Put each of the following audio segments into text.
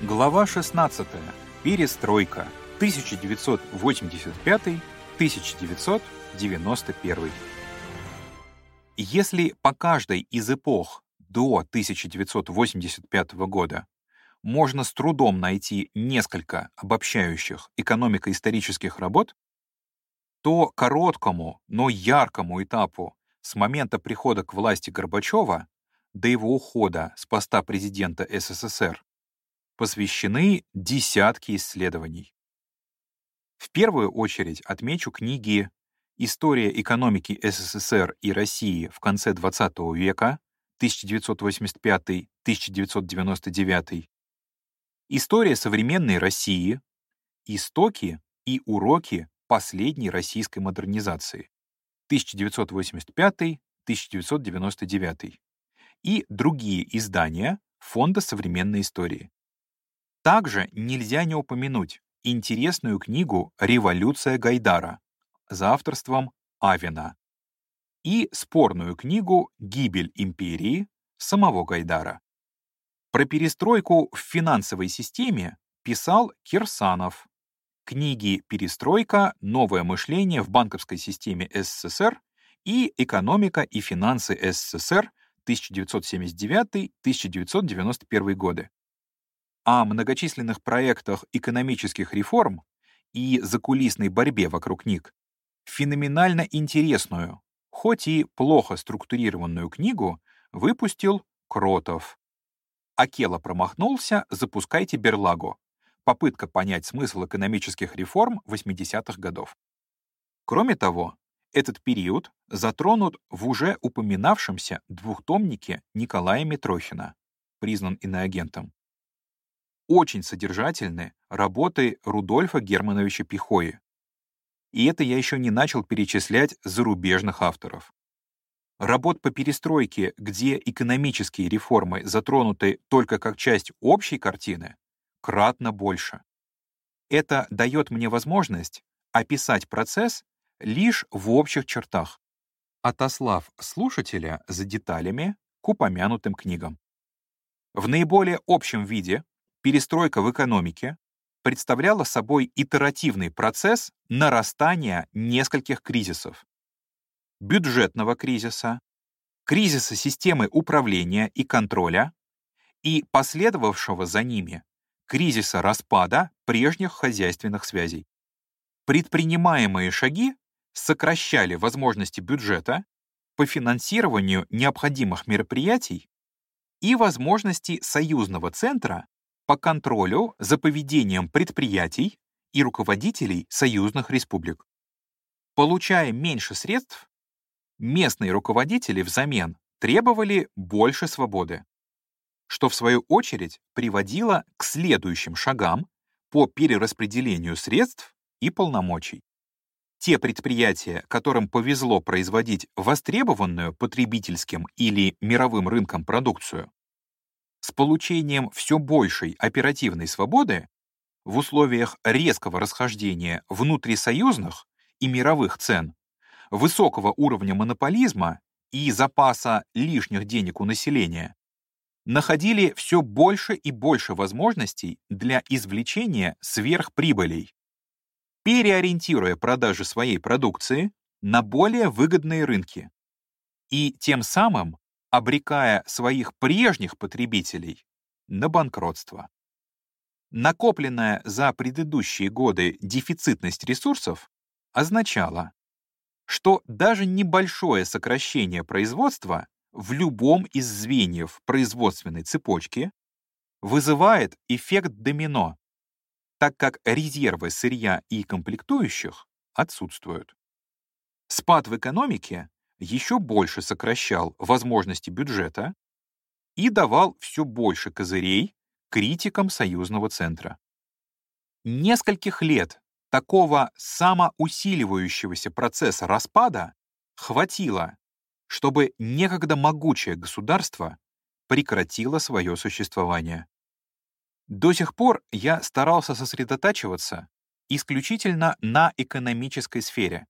Глава 16. Перестройка. 1985-1991. Если по каждой из эпох до 1985 года можно с трудом найти несколько обобщающих экономико-исторических работ, то короткому, но яркому этапу с момента прихода к власти Горбачева до его ухода с поста президента СССР посвящены десятки исследований. В первую очередь отмечу книги «История экономики СССР и России в конце XX века» 1985-1999, «История современной России», «Истоки и уроки последней российской модернизации» 1985-1999 и другие издания Фонда современной истории. Также нельзя не упомянуть интересную книгу «Революция Гайдара» за авторством Авина и спорную книгу «Гибель империи» самого Гайдара. Про перестройку в финансовой системе писал Кирсанов. Книги «Перестройка. Новое мышление в банковской системе СССР» и «Экономика и финансы СССР. 1979-1991 годы» о многочисленных проектах экономических реформ и закулисной борьбе вокруг них, феноменально интересную, хоть и плохо структурированную книгу выпустил Кротов. Акела промахнулся, запускайте Берлаго. Попытка понять смысл экономических реформ 80-х годов. Кроме того, этот период затронут в уже упоминавшемся двухтомнике Николая Митрохина, признан иноагентом очень содержательны работы Рудольфа Германовича Пихои. И это я еще не начал перечислять зарубежных авторов. Работ по перестройке, где экономические реформы затронуты только как часть общей картины, кратно больше. Это дает мне возможность описать процесс лишь в общих чертах, отослав слушателя за деталями к упомянутым книгам. В наиболее общем виде перестройка в экономике представляла собой итеративный процесс нарастания нескольких кризисов. Бюджетного кризиса, кризиса системы управления и контроля и последовавшего за ними кризиса распада прежних хозяйственных связей. Предпринимаемые шаги сокращали возможности бюджета по финансированию необходимых мероприятий и возможности союзного центра по контролю за поведением предприятий и руководителей союзных республик. Получая меньше средств, местные руководители взамен требовали больше свободы, что в свою очередь приводило к следующим шагам по перераспределению средств и полномочий. Те предприятия, которым повезло производить востребованную потребительским или мировым рынком продукцию, с получением все большей оперативной свободы в условиях резкого расхождения внутрисоюзных и мировых цен, высокого уровня монополизма и запаса лишних денег у населения, находили все больше и больше возможностей для извлечения сверхприбылей, переориентируя продажи своей продукции на более выгодные рынки и тем самым обрекая своих прежних потребителей на банкротство. Накопленная за предыдущие годы дефицитность ресурсов означала, что даже небольшое сокращение производства в любом из звеньев производственной цепочки вызывает эффект домино, так как резервы сырья и комплектующих отсутствуют. Спад в экономике еще больше сокращал возможности бюджета и давал все больше козырей критикам союзного центра. Нескольких лет такого самоусиливающегося процесса распада хватило, чтобы некогда могучее государство прекратило свое существование. До сих пор я старался сосредотачиваться исключительно на экономической сфере,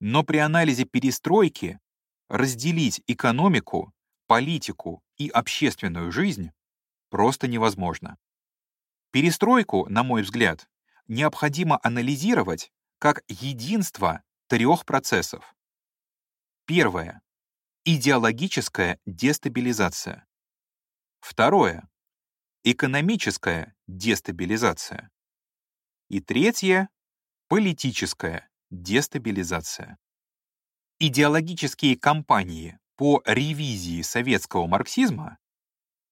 но при анализе перестройки разделить экономику, политику и общественную жизнь просто невозможно. Перестройку, на мой взгляд, необходимо анализировать как единство трех процессов. Первое. Идеологическая дестабилизация. Второе. Экономическая дестабилизация. И третье. Политическая дестабилизация. Идеологические кампании по ревизии советского марксизма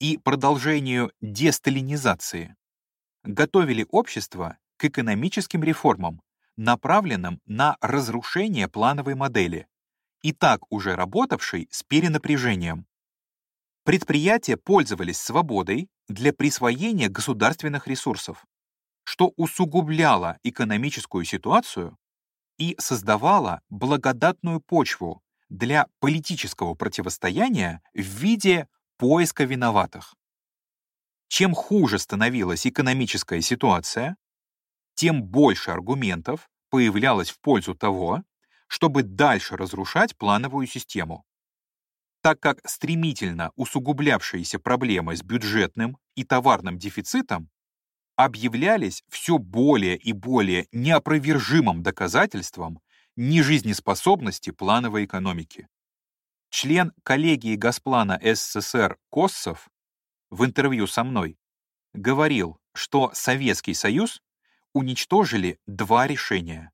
и продолжению десталинизации готовили общество к экономическим реформам, направленным на разрушение плановой модели, и так уже работавшей с перенапряжением. Предприятия пользовались свободой для присвоения государственных ресурсов, что усугубляло экономическую ситуацию и создавало благодатную почву для политического противостояния в виде поиска виноватых. Чем хуже становилась экономическая ситуация, тем больше аргументов появлялось в пользу того, чтобы дальше разрушать плановую систему. Так как стремительно усугублявшиеся проблемы с бюджетным и товарным дефицитом объявлялись все более и более неопровержимым доказательством нежизнеспособности плановой экономики. Член коллегии Госплана СССР Коссов в интервью со мной говорил, что Советский Союз уничтожили два решения.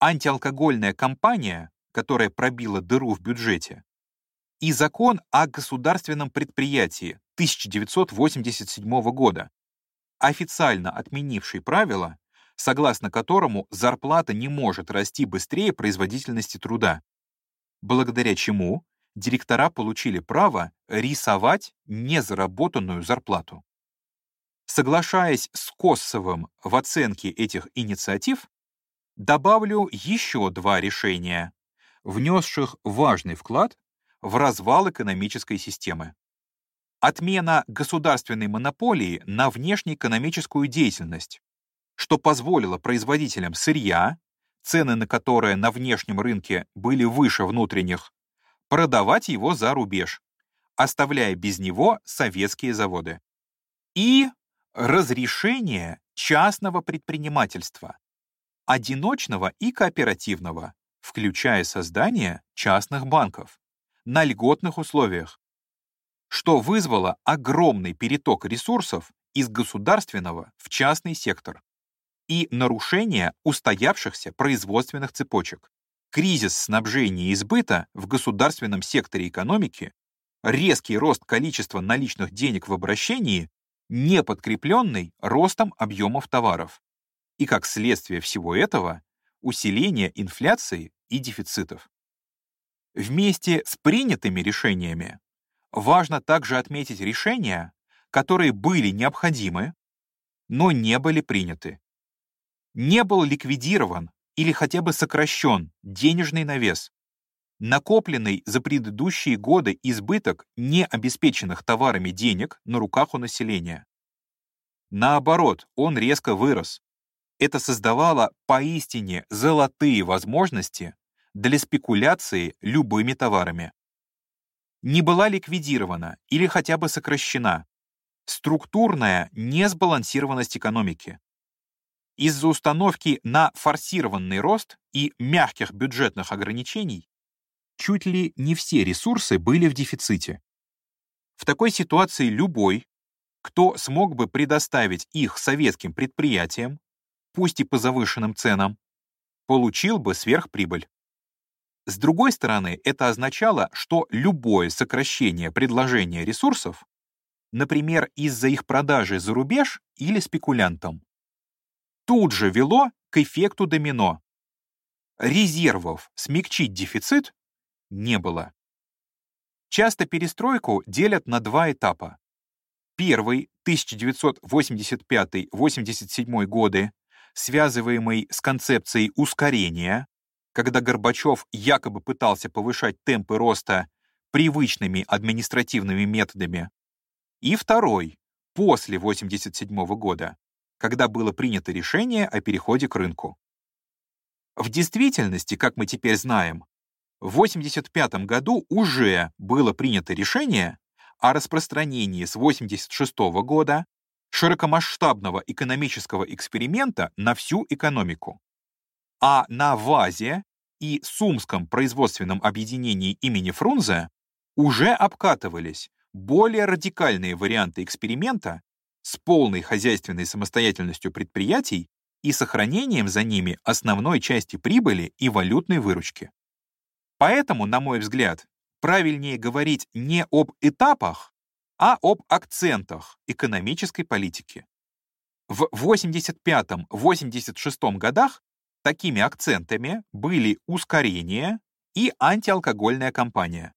Антиалкогольная кампания, которая пробила дыру в бюджете, и закон о государственном предприятии 1987 года, официально отменивший правило, согласно которому зарплата не может расти быстрее производительности труда, благодаря чему директора получили право рисовать незаработанную зарплату. Соглашаясь с Коссовым в оценке этих инициатив, добавлю еще два решения, внесших важный вклад в развал экономической системы. Отмена государственной монополии на внешнеэкономическую деятельность, что позволило производителям сырья, цены на которое на внешнем рынке были выше внутренних, продавать его за рубеж, оставляя без него советские заводы. И разрешение частного предпринимательства, одиночного и кооперативного, включая создание частных банков, на льготных условиях, что вызвало огромный переток ресурсов из государственного в частный сектор и нарушение устоявшихся производственных цепочек кризис снабжения и сбыта в государственном секторе экономики, резкий рост количества наличных денег в обращении, не подкрепленный ростом объемов товаров. И как следствие всего этого, усиление инфляции и дефицитов. Вместе с принятыми решениями важно также отметить решения, которые были необходимы, но не были приняты. Не был ликвидирован или хотя бы сокращен денежный навес. Накопленный за предыдущие годы избыток необеспеченных товарами денег на руках у населения. Наоборот, он резко вырос. Это создавало поистине золотые возможности для спекуляции любыми товарами. Не была ликвидирована или хотя бы сокращена структурная несбалансированность экономики, из-за установки на форсированный рост и мягких бюджетных ограничений чуть ли не все ресурсы были в дефиците. В такой ситуации любой, кто смог бы предоставить их советским предприятиям, пусть и по завышенным ценам, получил бы сверхприбыль. С другой стороны, это означало, что любое сокращение предложения ресурсов, например, из-за их продажи за рубеж или спекулянтам, тут же вело к эффекту домино. Резервов смягчить дефицит не было. Часто перестройку делят на два этапа. Первый, 1985-87 годы, связываемый с концепцией ускорения, когда Горбачев якобы пытался повышать темпы роста привычными административными методами. И второй, после 87 года, когда было принято решение о переходе к рынку. В действительности, как мы теперь знаем, в 1985 году уже было принято решение о распространении с 1986 года широкомасштабного экономического эксперимента на всю экономику. А на ВАЗе и Сумском производственном объединении имени Фрунзе уже обкатывались более радикальные варианты эксперимента с полной хозяйственной самостоятельностью предприятий и сохранением за ними основной части прибыли и валютной выручки. Поэтому, на мой взгляд, правильнее говорить не об этапах, а об акцентах экономической политики. В 85-86 годах такими акцентами были ускорение и антиалкогольная кампания.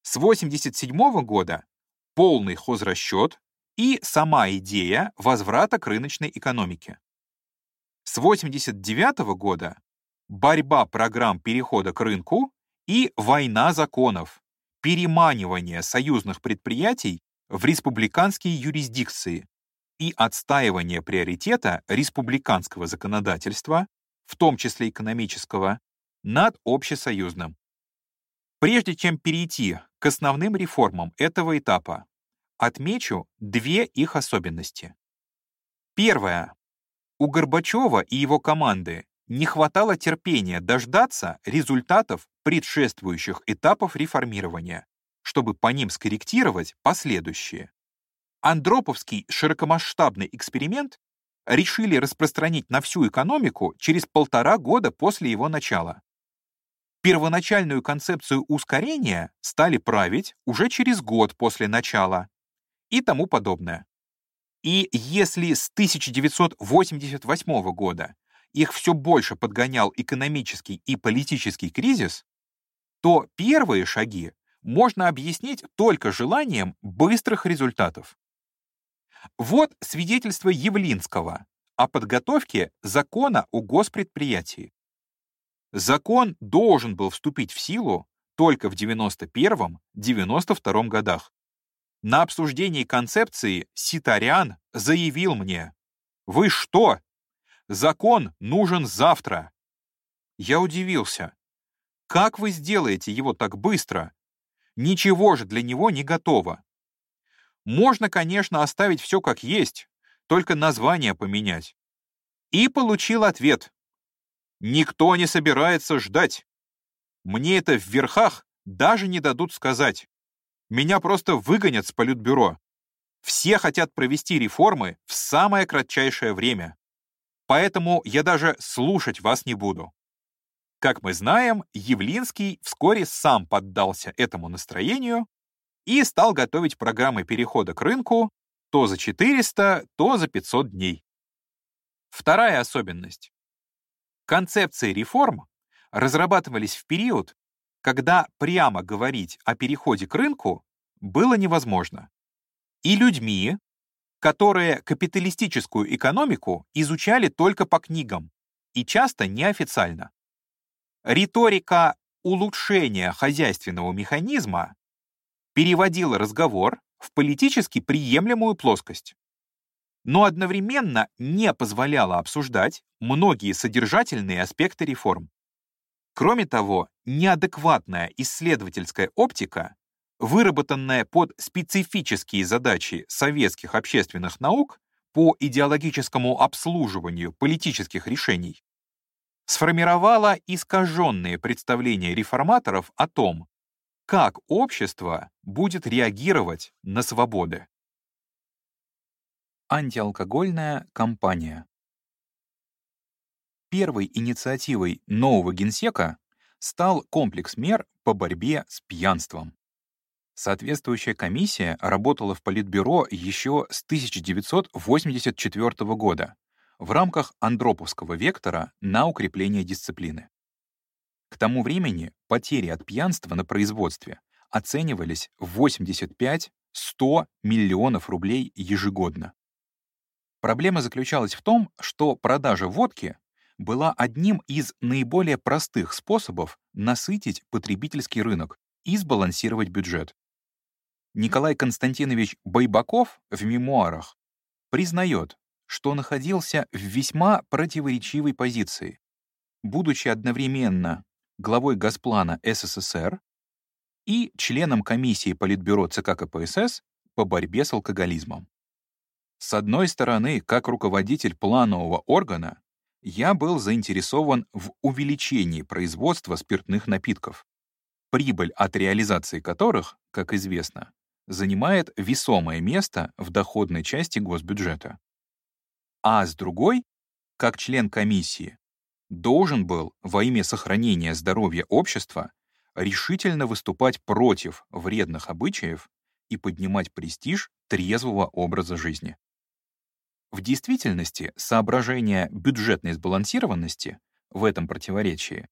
С 87 года полный хозрасчет и сама идея возврата к рыночной экономике. С 89 года борьба программ перехода к рынку и война законов, переманивание союзных предприятий в республиканские юрисдикции и отстаивание приоритета республиканского законодательства, в том числе экономического, над общесоюзным. Прежде чем перейти к основным реформам этого этапа, отмечу две их особенности. Первое. У Горбачева и его команды не хватало терпения дождаться результатов предшествующих этапов реформирования, чтобы по ним скорректировать последующие. Андроповский широкомасштабный эксперимент решили распространить на всю экономику через полтора года после его начала. Первоначальную концепцию ускорения стали править уже через год после начала и тому подобное. И если с 1988 года их все больше подгонял экономический и политический кризис, то первые шаги можно объяснить только желанием быстрых результатов. Вот свидетельство Явлинского о подготовке закона о госпредприятии. Закон должен был вступить в силу только в 91-92 годах. На обсуждении концепции Ситарян заявил мне, «Вы что? Закон нужен завтра». Я удивился. Как вы сделаете его так быстро? Ничего же для него не готово. Можно, конечно, оставить все как есть, только название поменять. И получил ответ. Никто не собирается ждать. Мне это в верхах даже не дадут сказать. Меня просто выгонят с политбюро. Все хотят провести реформы в самое кратчайшее время. Поэтому я даже слушать вас не буду. Как мы знаем, Явлинский вскоре сам поддался этому настроению и стал готовить программы перехода к рынку то за 400, то за 500 дней. Вторая особенность. Концепции реформ разрабатывались в период, когда прямо говорить о переходе к рынку было невозможно. И людьми, которые капиталистическую экономику изучали только по книгам и часто неофициально. Риторика улучшения хозяйственного механизма переводила разговор в политически приемлемую плоскость, но одновременно не позволяла обсуждать многие содержательные аспекты реформ. Кроме того, неадекватная исследовательская оптика, выработанная под специфические задачи советских общественных наук по идеологическому обслуживанию политических решений, сформировала искаженные представления реформаторов о том, как общество будет реагировать на свободы. Антиалкогольная кампания Первой инициативой нового генсека стал комплекс мер по борьбе с пьянством. Соответствующая комиссия работала в Политбюро еще с 1984 года в рамках Андроповского вектора на укрепление дисциплины. К тому времени потери от пьянства на производстве оценивались в 85-100 миллионов рублей ежегодно. Проблема заключалась в том, что продажа водки была одним из наиболее простых способов насытить потребительский рынок и сбалансировать бюджет. Николай Константинович Байбаков в мемуарах признает, что находился в весьма противоречивой позиции, будучи одновременно главой Госплана СССР и членом комиссии Политбюро ЦК КПСС по борьбе с алкоголизмом. С одной стороны, как руководитель планового органа, я был заинтересован в увеличении производства спиртных напитков, прибыль от реализации которых, как известно, занимает весомое место в доходной части госбюджета. А с другой, как член комиссии, должен был во имя сохранения здоровья общества решительно выступать против вредных обычаев и поднимать престиж трезвого образа жизни. В действительности соображения бюджетной сбалансированности в этом противоречии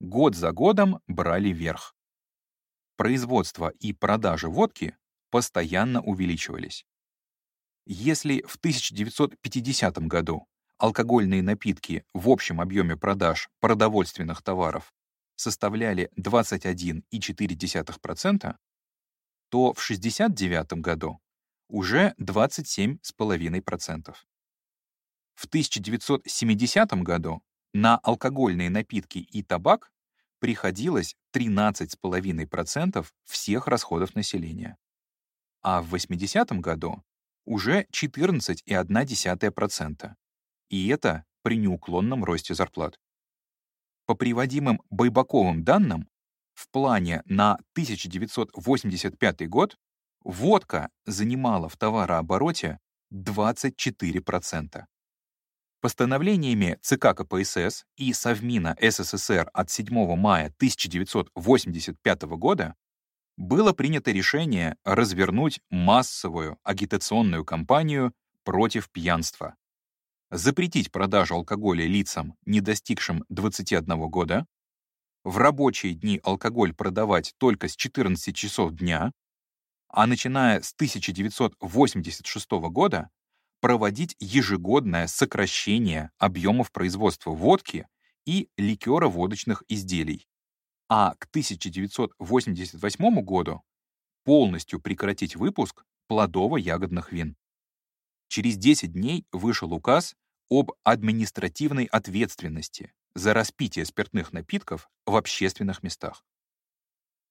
год за годом брали верх. Производство и продажа водки постоянно увеличивались. Если в 1950 году алкогольные напитки в общем объеме продаж продовольственных товаров составляли 21,4%, то в 1969 году уже 27,5%. В 1970 году на алкогольные напитки и табак приходилось 13,5% всех расходов населения, а в 80 году уже 14,1%. И это при неуклонном росте зарплат. По приводимым Байбаковым данным, в плане на 1985 год водка занимала в товарообороте 24%. Постановлениями ЦК КПСС и Совмина СССР от 7 мая 1985 года было принято решение развернуть массовую агитационную кампанию против пьянства, запретить продажу алкоголя лицам, не достигшим 21 года, в рабочие дни алкоголь продавать только с 14 часов дня, а начиная с 1986 года проводить ежегодное сокращение объемов производства водки и ликеро-водочных изделий, а к 1988 году полностью прекратить выпуск плодово-ягодных вин. Через 10 дней вышел указ об административной ответственности за распитие спиртных напитков в общественных местах.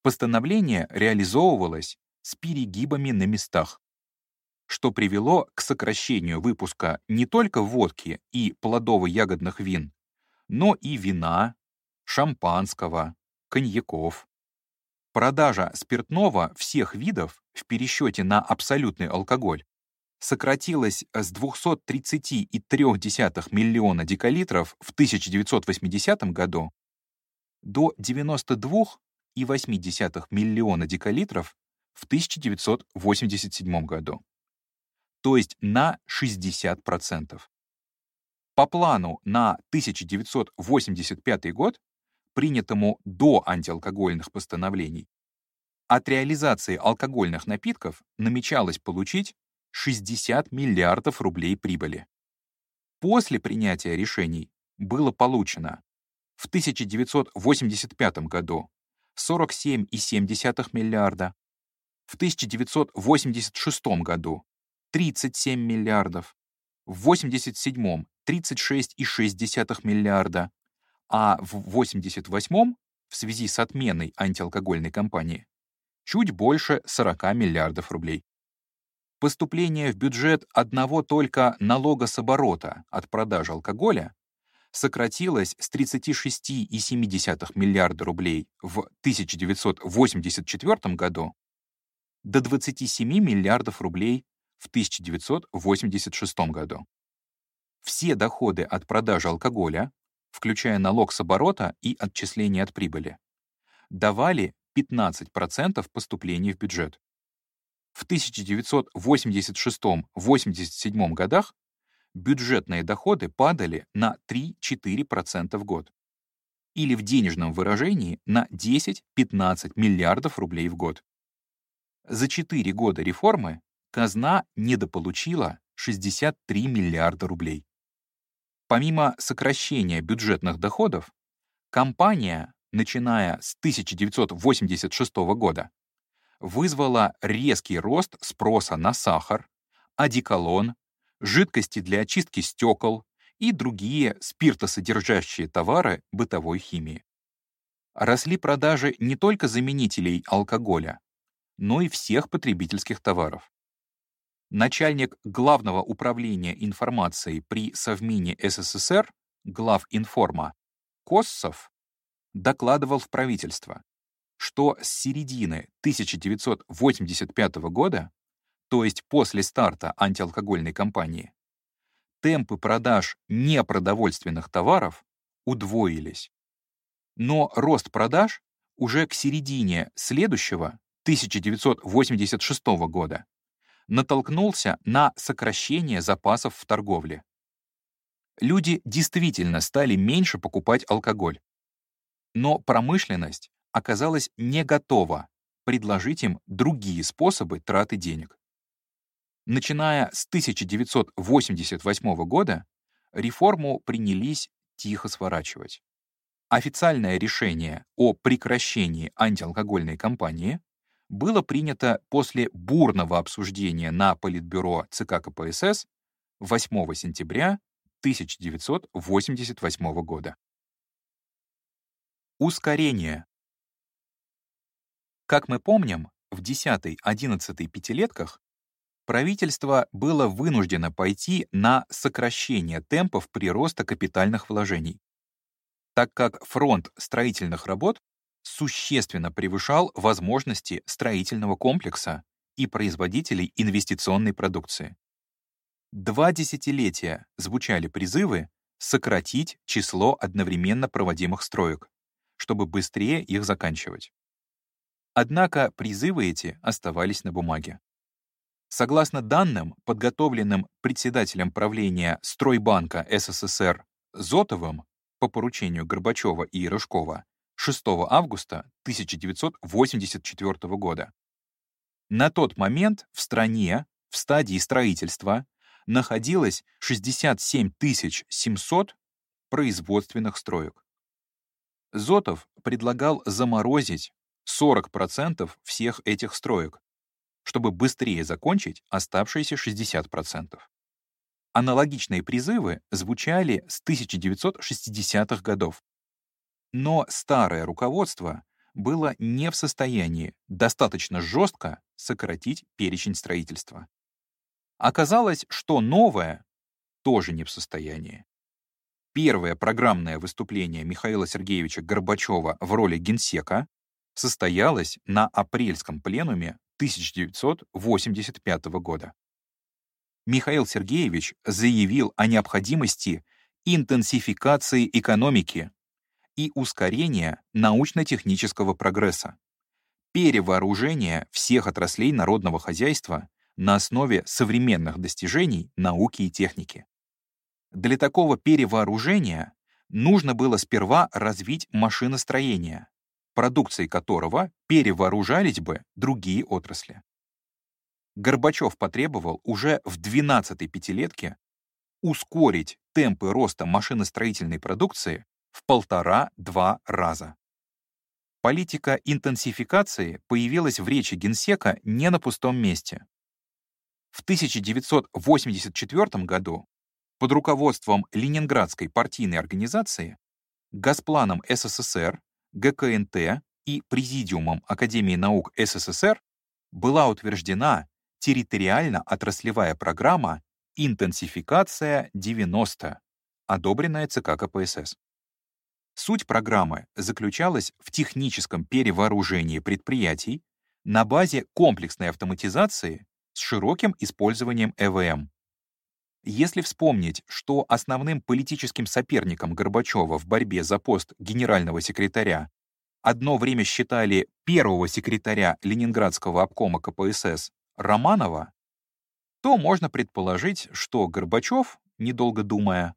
Постановление реализовывалось с перегибами на местах, что привело к сокращению выпуска не только водки и плодово-ягодных вин, но и вина, шампанского, коньяков. Продажа спиртного всех видов в пересчете на абсолютный алкоголь сократилась с 230,3 миллиона декалитров в 1980 году до 92,8 миллиона декалитров в 1987 году, то есть на 60%. По плану на 1985 год, принятому до антиалкогольных постановлений, от реализации алкогольных напитков намечалось получить 60 миллиардов рублей прибыли. После принятия решений было получено в 1985 году 47,7 миллиарда, в 1986 году 37 миллиардов, в 1987 36,6 миллиарда, а в 1988 в связи с отменой антиалкогольной кампании чуть больше 40 миллиардов рублей. Поступление в бюджет одного только налога с оборота от продажи алкоголя сократилось с 36,7 миллиарда рублей в 1984 году до 27 миллиардов рублей в 1986 году. Все доходы от продажи алкоголя, включая налог с оборота и отчисления от прибыли, давали 15% поступлений в бюджет. В 1986-87 годах бюджетные доходы падали на 3-4% в год или в денежном выражении на 10-15 миллиардов рублей в год. За 4 года реформы казна недополучила 63 миллиарда рублей. Помимо сокращения бюджетных доходов, компания, начиная с 1986 года, вызвала резкий рост спроса на сахар, одеколон, жидкости для очистки стекол и другие спиртосодержащие товары бытовой химии. Росли продажи не только заменителей алкоголя, но и всех потребительских товаров. начальник Главного управления информацией при Совмине СССР, глав информа, Коссов, докладывал в правительство, что с середины 1985 года, то есть после старта антиалкогольной кампании, темпы продаж непродовольственных товаров удвоились. Но рост продаж уже к середине следующего, 1986 года, натолкнулся на сокращение запасов в торговле. Люди действительно стали меньше покупать алкоголь. Но промышленность оказалась не готова предложить им другие способы траты денег. Начиная с 1988 года реформу принялись тихо сворачивать. Официальное решение о прекращении антиалкогольной кампании было принято после бурного обсуждения на Политбюро ЦК КПСС 8 сентября 1988 года. Ускорение. Как мы помним, в 10-11 пятилетках правительство было вынуждено пойти на сокращение темпов прироста капитальных вложений, так как фронт строительных работ существенно превышал возможности строительного комплекса и производителей инвестиционной продукции. Два десятилетия звучали призывы сократить число одновременно проводимых строек, чтобы быстрее их заканчивать. Однако призывы эти оставались на бумаге. Согласно данным, подготовленным председателем правления Стройбанка СССР Зотовым по поручению Горбачева и Рыжкова 6 августа 1984 года. На тот момент в стране в стадии строительства находилось 67 700 производственных строек. Зотов предлагал заморозить 40% всех этих строек, чтобы быстрее закончить оставшиеся 60%. Аналогичные призывы звучали с 1960-х годов. Но старое руководство было не в состоянии достаточно жестко сократить перечень строительства. Оказалось, что новое тоже не в состоянии. Первое программное выступление Михаила Сергеевича Горбачева в роли генсека состоялось на апрельском пленуме 1985 года. Михаил Сергеевич заявил о необходимости интенсификации экономики и ускорения научно-технического прогресса, перевооружения всех отраслей народного хозяйства на основе современных достижений науки и техники. Для такого перевооружения нужно было сперва развить машиностроение, продукцией которого перевооружались бы другие отрасли. Горбачев потребовал уже в 12-й пятилетке ускорить темпы роста машиностроительной продукции в полтора-два раза. Политика интенсификации появилась в речи Генсека не на пустом месте. В 1984 году под руководством Ленинградской партийной организации Госпланом СССР, ГКНТ и Президиумом Академии наук СССР была утверждена территориально-отраслевая программа «Интенсификация 90», одобренная ЦК КПСС. Суть программы заключалась в техническом перевооружении предприятий на базе комплексной автоматизации с широким использованием ЭВМ. Если вспомнить, что основным политическим соперником Горбачева в борьбе за пост генерального секретаря одно время считали первого секретаря Ленинградского обкома КПСС Романова, то можно предположить, что Горбачев, недолго думая,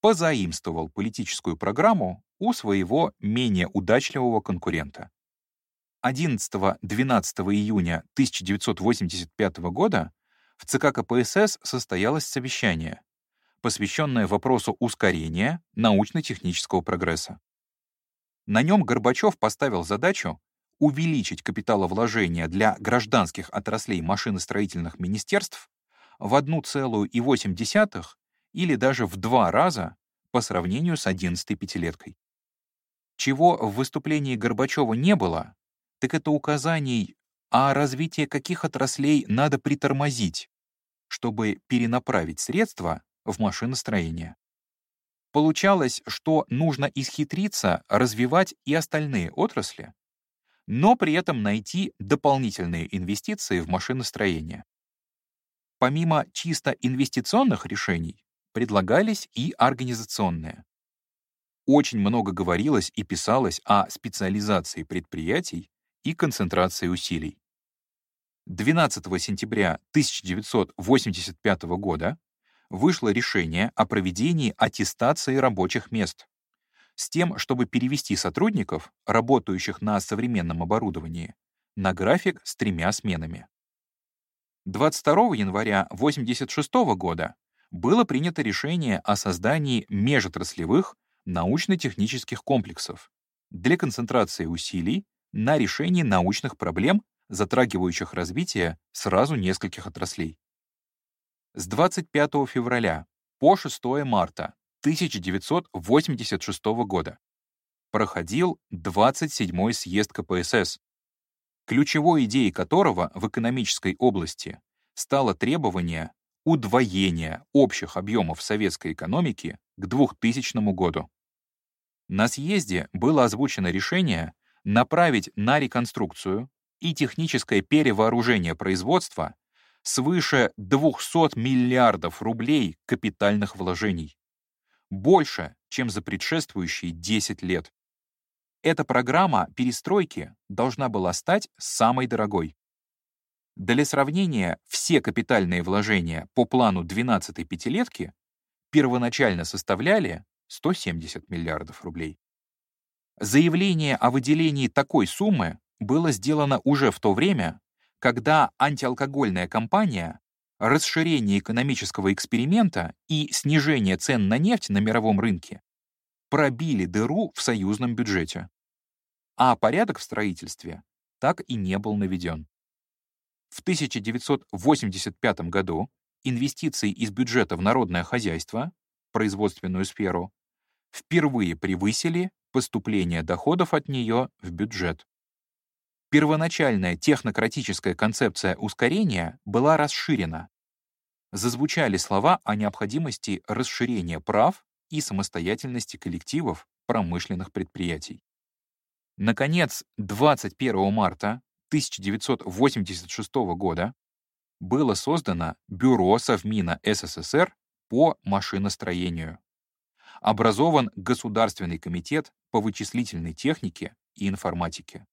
позаимствовал политическую программу у своего менее удачливого конкурента. 11-12 июня 1985 года в ЦК КПСС состоялось совещание, посвященное вопросу ускорения научно-технического прогресса. На нем Горбачев поставил задачу увеличить капиталовложения для гражданских отраслей машиностроительных министерств в 1,8 или даже в два раза по сравнению с 11-й пятилеткой. Чего в выступлении Горбачева не было, так это указаний, а развитие каких отраслей надо притормозить, чтобы перенаправить средства в машиностроение. Получалось, что нужно исхитриться развивать и остальные отрасли, но при этом найти дополнительные инвестиции в машиностроение. Помимо чисто инвестиционных решений, предлагались и организационные. Очень много говорилось и писалось о специализации предприятий и концентрации усилий. 12 сентября 1985 года вышло решение о проведении аттестации рабочих мест с тем, чтобы перевести сотрудников, работающих на современном оборудовании, на график с тремя сменами. 22 января 1986 года было принято решение о создании межотраслевых научно-технических комплексов для концентрации усилий на решении научных проблем, затрагивающих развитие сразу нескольких отраслей. С 25 февраля по 6 марта 1986 года проходил 27-й съезд КПСС, ключевой идеей которого в экономической области стало требование удвоения общих объемов советской экономики к 2000 году. На съезде было озвучено решение направить на реконструкцию и техническое перевооружение производства свыше 200 миллиардов рублей капитальных вложений. Больше, чем за предшествующие 10 лет. Эта программа перестройки должна была стать самой дорогой. Для сравнения, все капитальные вложения по плану 12-й пятилетки первоначально составляли 170 миллиардов рублей. Заявление о выделении такой суммы было сделано уже в то время, когда антиалкогольная кампания, расширение экономического эксперимента и снижение цен на нефть на мировом рынке пробили дыру в союзном бюджете. А порядок в строительстве так и не был наведен. В 1985 году инвестиции из бюджета в народное хозяйство, производственную сферу, впервые превысили поступление доходов от нее в бюджет. Первоначальная технократическая концепция ускорения была расширена. Зазвучали слова о необходимости расширения прав и самостоятельности коллективов промышленных предприятий. Наконец, 21 марта 1986 года было создано Бюро Совмина СССР по машиностроению. Образован Государственный комитет по вычислительной технике и информатике.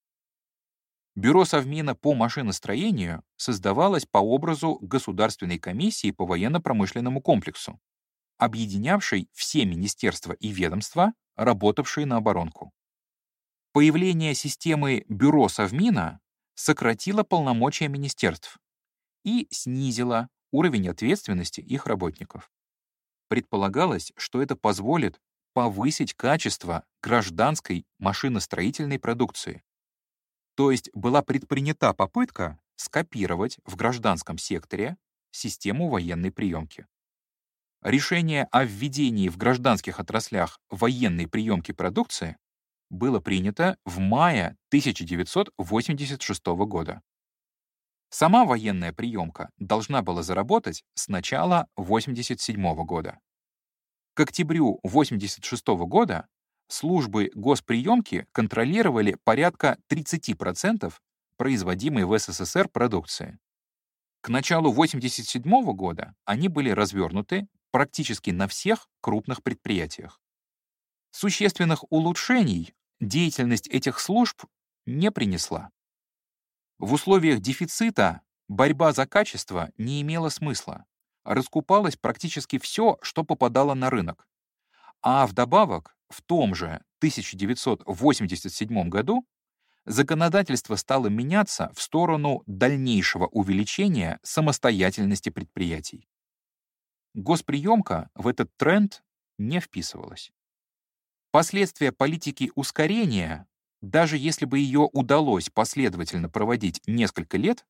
Бюро Совмина по машиностроению создавалось по образу Государственной комиссии по военно-промышленному комплексу, объединявшей все министерства и ведомства, работавшие на оборонку. Появление системы Бюро Совмина сократило полномочия министерств и снизило уровень ответственности их работников. Предполагалось, что это позволит повысить качество гражданской машиностроительной продукции. То есть была предпринята попытка скопировать в гражданском секторе систему военной приемки. Решение о введении в гражданских отраслях военной приемки продукции было принято в мае 1986 года. Сама военная приемка должна была заработать с начала 1987 года. К октябрю 1986 года службы госприемки контролировали порядка 30% производимой в СССР продукции. К началу 1987 года они были развернуты практически на всех крупных предприятиях. Существенных улучшений деятельность этих служб не принесла. В условиях дефицита борьба за качество не имела смысла. Раскупалось практически все, что попадало на рынок. А вдобавок, в том же 1987 году законодательство стало меняться в сторону дальнейшего увеличения самостоятельности предприятий. Госприемка в этот тренд не вписывалась. Последствия политики ускорения, даже если бы ее удалось последовательно проводить несколько лет,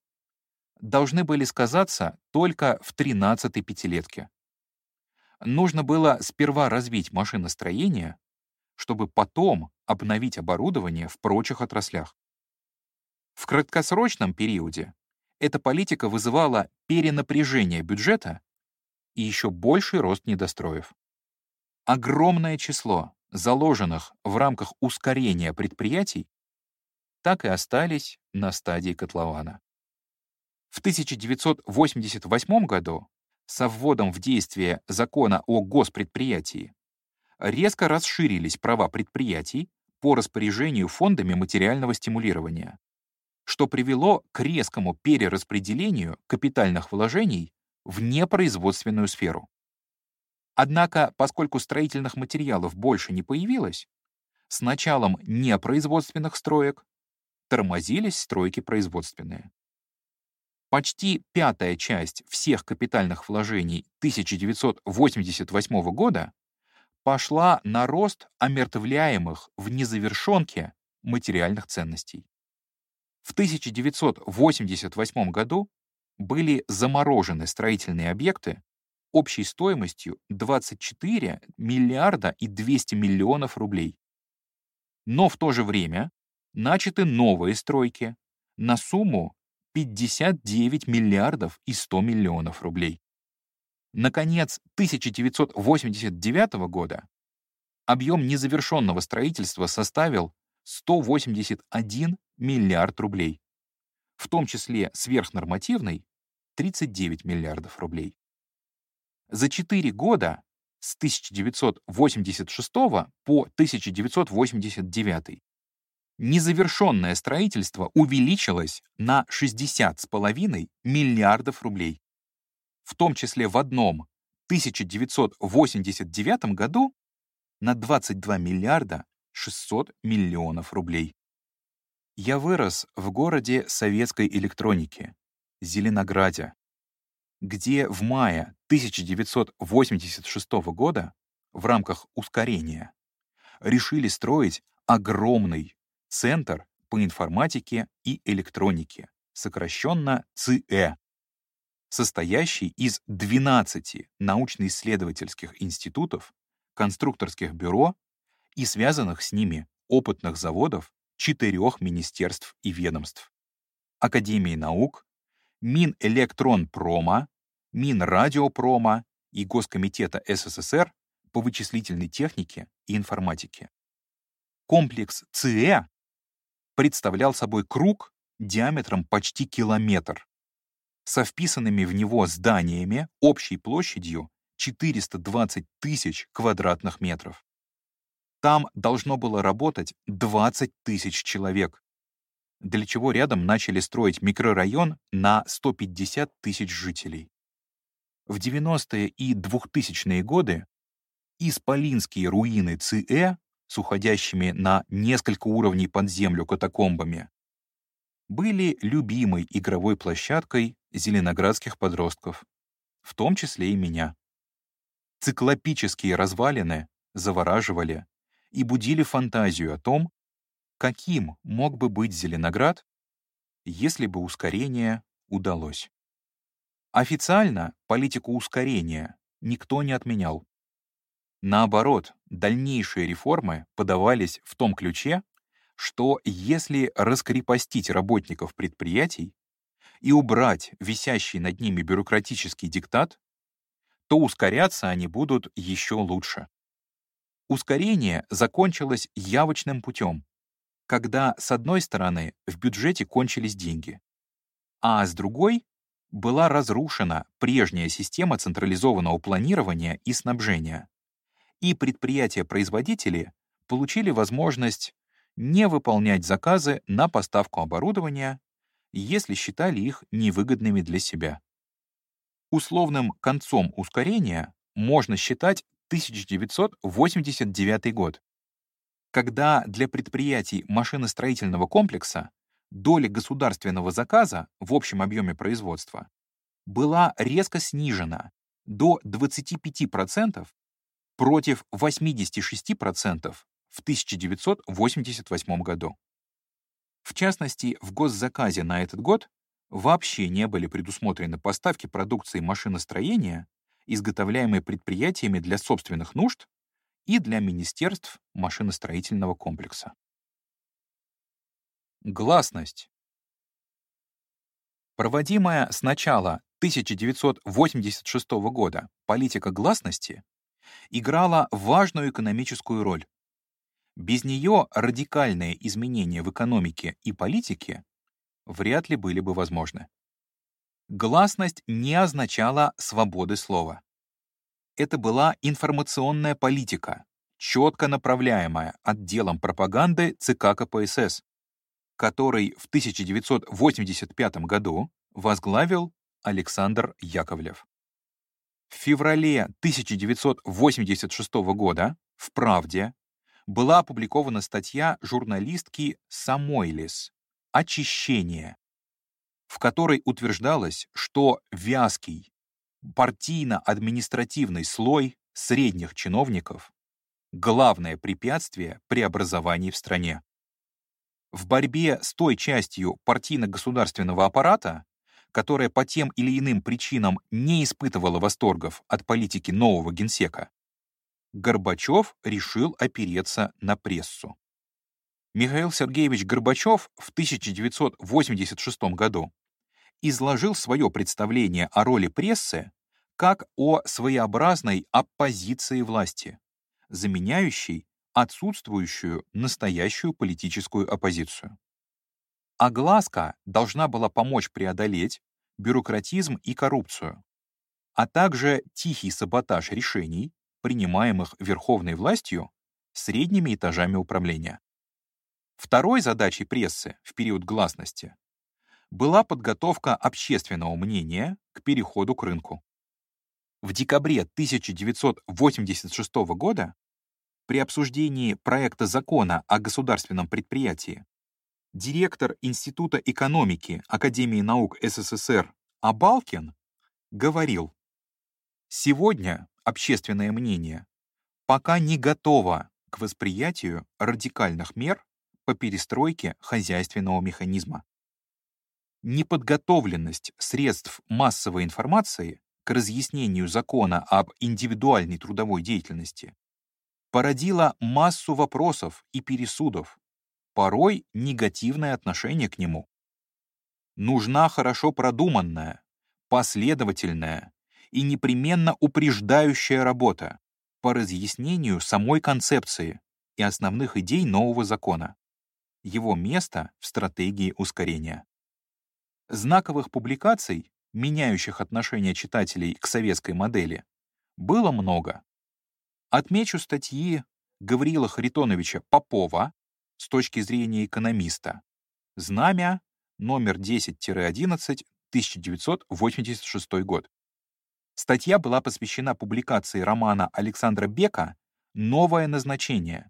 должны были сказаться только в 13-й пятилетке. Нужно было сперва развить машиностроение, чтобы потом обновить оборудование в прочих отраслях. В краткосрочном периоде Эта политика вызывала перенапряжение бюджета и еще больший рост недостроев. Огромное число заложенных в рамках ускорения предприятий так и остались на стадии котлована. В 1988 году со вводом в действие закона о госпредприятии резко расширились права предприятий по распоряжению фондами материального стимулирования, что привело к резкому перераспределению капитальных вложений в непроизводственную сферу. Однако, поскольку строительных материалов больше не появилось, с началом непроизводственных строек тормозились стройки производственные. Почти пятая часть всех капитальных вложений 1988 года пошла на рост омертвляемых в незавершенке материальных ценностей. В 1988 году были заморожены строительные объекты общей стоимостью 24 миллиарда и 200 миллионов рублей. Но в то же время начаты новые стройки на сумму 59 миллиардов и 100 миллионов рублей. Наконец 1989 года объем незавершенного строительства составил 181 миллиард рублей, в том числе сверхнормативный — 39 миллиардов рублей. За четыре года с 1986 по 1989 незавершенное строительство увеличилось на 60,5 миллиардов рублей. В том числе в одном 1989 году на 22 миллиарда 600 миллионов рублей. Я вырос в городе советской электроники, Зеленограде, где в мае 1986 года в рамках ускорения решили строить огромный Центр по информатике и электронике, сокращенно ЦЭ, состоящий из 12 научно-исследовательских институтов, конструкторских бюро и связанных с ними опытных заводов четырех министерств и ведомств. Академии наук, Минэлектронпрома, Минрадиопрома и Госкомитета СССР по вычислительной технике и информатике. Комплекс ЦЭ представлял собой круг диаметром почти километр, со вписанными в него зданиями общей площадью 420 тысяч квадратных метров. Там должно было работать 20 тысяч человек, для чего рядом начали строить микрорайон на 150 тысяч жителей. В 90-е и 2000-е годы исполинские руины ЦЭ с уходящими на несколько уровней под землю катакомбами, были любимой игровой площадкой зеленоградских подростков, в том числе и меня. Циклопические развалины завораживали и будили фантазию о том, каким мог бы быть Зеленоград, если бы ускорение удалось. Официально политику ускорения никто не отменял. Наоборот, дальнейшие реформы подавались в том ключе, что если раскрепостить работников предприятий и убрать висящий над ними бюрократический диктат, то ускоряться они будут еще лучше. Ускорение закончилось явочным путем, когда, с одной стороны, в бюджете кончились деньги, а с другой была разрушена прежняя система централизованного планирования и снабжения, и предприятия-производители получили возможность не выполнять заказы на поставку оборудования, если считали их невыгодными для себя. Условным концом ускорения можно считать 1989 год, когда для предприятий машиностроительного комплекса доля государственного заказа в общем объеме производства была резко снижена до 25% против 86% в 1988 году. В частности, в госзаказе на этот год вообще не были предусмотрены поставки продукции машиностроения, изготовляемой предприятиями для собственных нужд и для министерств машиностроительного комплекса. Гласность. Проводимая с начала 1986 года политика гласности играла важную экономическую роль. Без нее радикальные изменения в экономике и политике вряд ли были бы возможны. Гласность не означала свободы слова. Это была информационная политика, четко направляемая отделом пропаганды ЦК КПСС, который в 1985 году возглавил Александр Яковлев. В феврале 1986 года в «Правде» была опубликована статья журналистки Самойлис «Очищение», в которой утверждалось, что вязкий партийно-административный слой средних чиновников — главное препятствие преобразований в стране. В борьбе с той частью партийно-государственного аппарата, которая по тем или иным причинам не испытывала восторгов от политики нового генсека, Горбачев решил опереться на прессу. Михаил Сергеевич Горбачев в 1986 году изложил свое представление о роли прессы как о своеобразной оппозиции власти, заменяющей отсутствующую настоящую политическую оппозицию. Огласка должна была помочь преодолеть бюрократизм и коррупцию, а также тихий саботаж решений, принимаемых верховной властью средними этажами управления. Второй задачей прессы в период гласности была подготовка общественного мнения к переходу к рынку. В декабре 1986 года при обсуждении проекта закона о государственном предприятии директор Института экономики Академии наук СССР Абалкин говорил, «Сегодня общественное мнение пока не готово к восприятию радикальных мер по перестройке хозяйственного механизма. Неподготовленность средств массовой информации к разъяснению закона об индивидуальной трудовой деятельности породила массу вопросов и пересудов, порой негативное отношение к нему. Нужна хорошо продуманная, последовательная и непременно упреждающая работа по разъяснению самой концепции и основных идей нового закона, его место в стратегии ускорения. Знаковых публикаций, меняющих отношение читателей к советской модели, было много. Отмечу статьи Гаврила Харитоновича Попова с точки зрения экономиста. Знамя, номер 10-11, 1986 год. Статья была посвящена публикации романа Александра Бека «Новое назначение».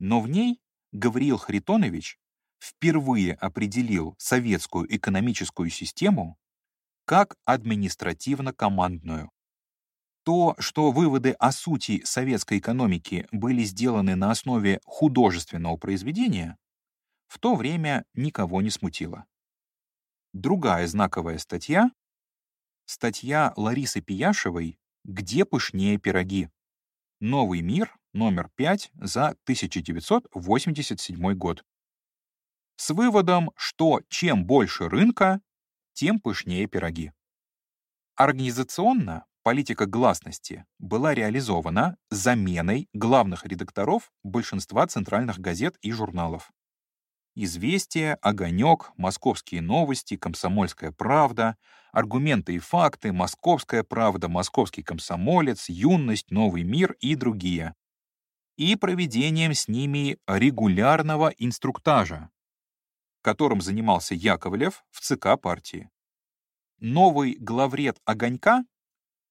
Но в ней Гавриил Харитонович впервые определил советскую экономическую систему как административно-командную. То, что выводы о сути советской экономики были сделаны на основе художественного произведения, в то время никого не смутило. Другая знаковая статья — статья Ларисы Пияшевой «Где пышнее пироги?» Новый мир, номер 5 за 1987 год. С выводом, что чем больше рынка, тем пышнее пироги. Организационно политика гласности была реализована заменой главных редакторов большинства центральных газет и журналов. «Известия», «Огонек», «Московские новости», «Комсомольская правда», «Аргументы и факты», «Московская правда», «Московский комсомолец», «Юность», «Новый мир» и другие. И проведением с ними регулярного инструктажа, которым занимался Яковлев в ЦК партии. Новый главред «Огонька»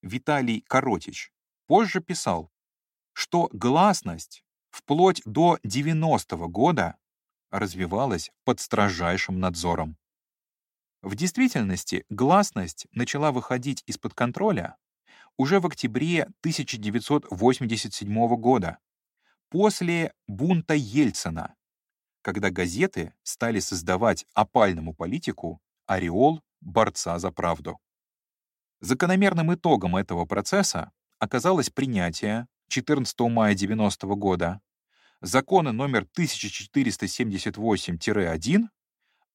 Виталий Коротич позже писал, что гласность вплоть до 90-го года развивалась под строжайшим надзором. В действительности гласность начала выходить из-под контроля уже в октябре 1987 года, после бунта Ельцина, когда газеты стали создавать опальному политику ореол борца за правду. Закономерным итогом этого процесса оказалось принятие 14 мая 90 года закона номер 1478-1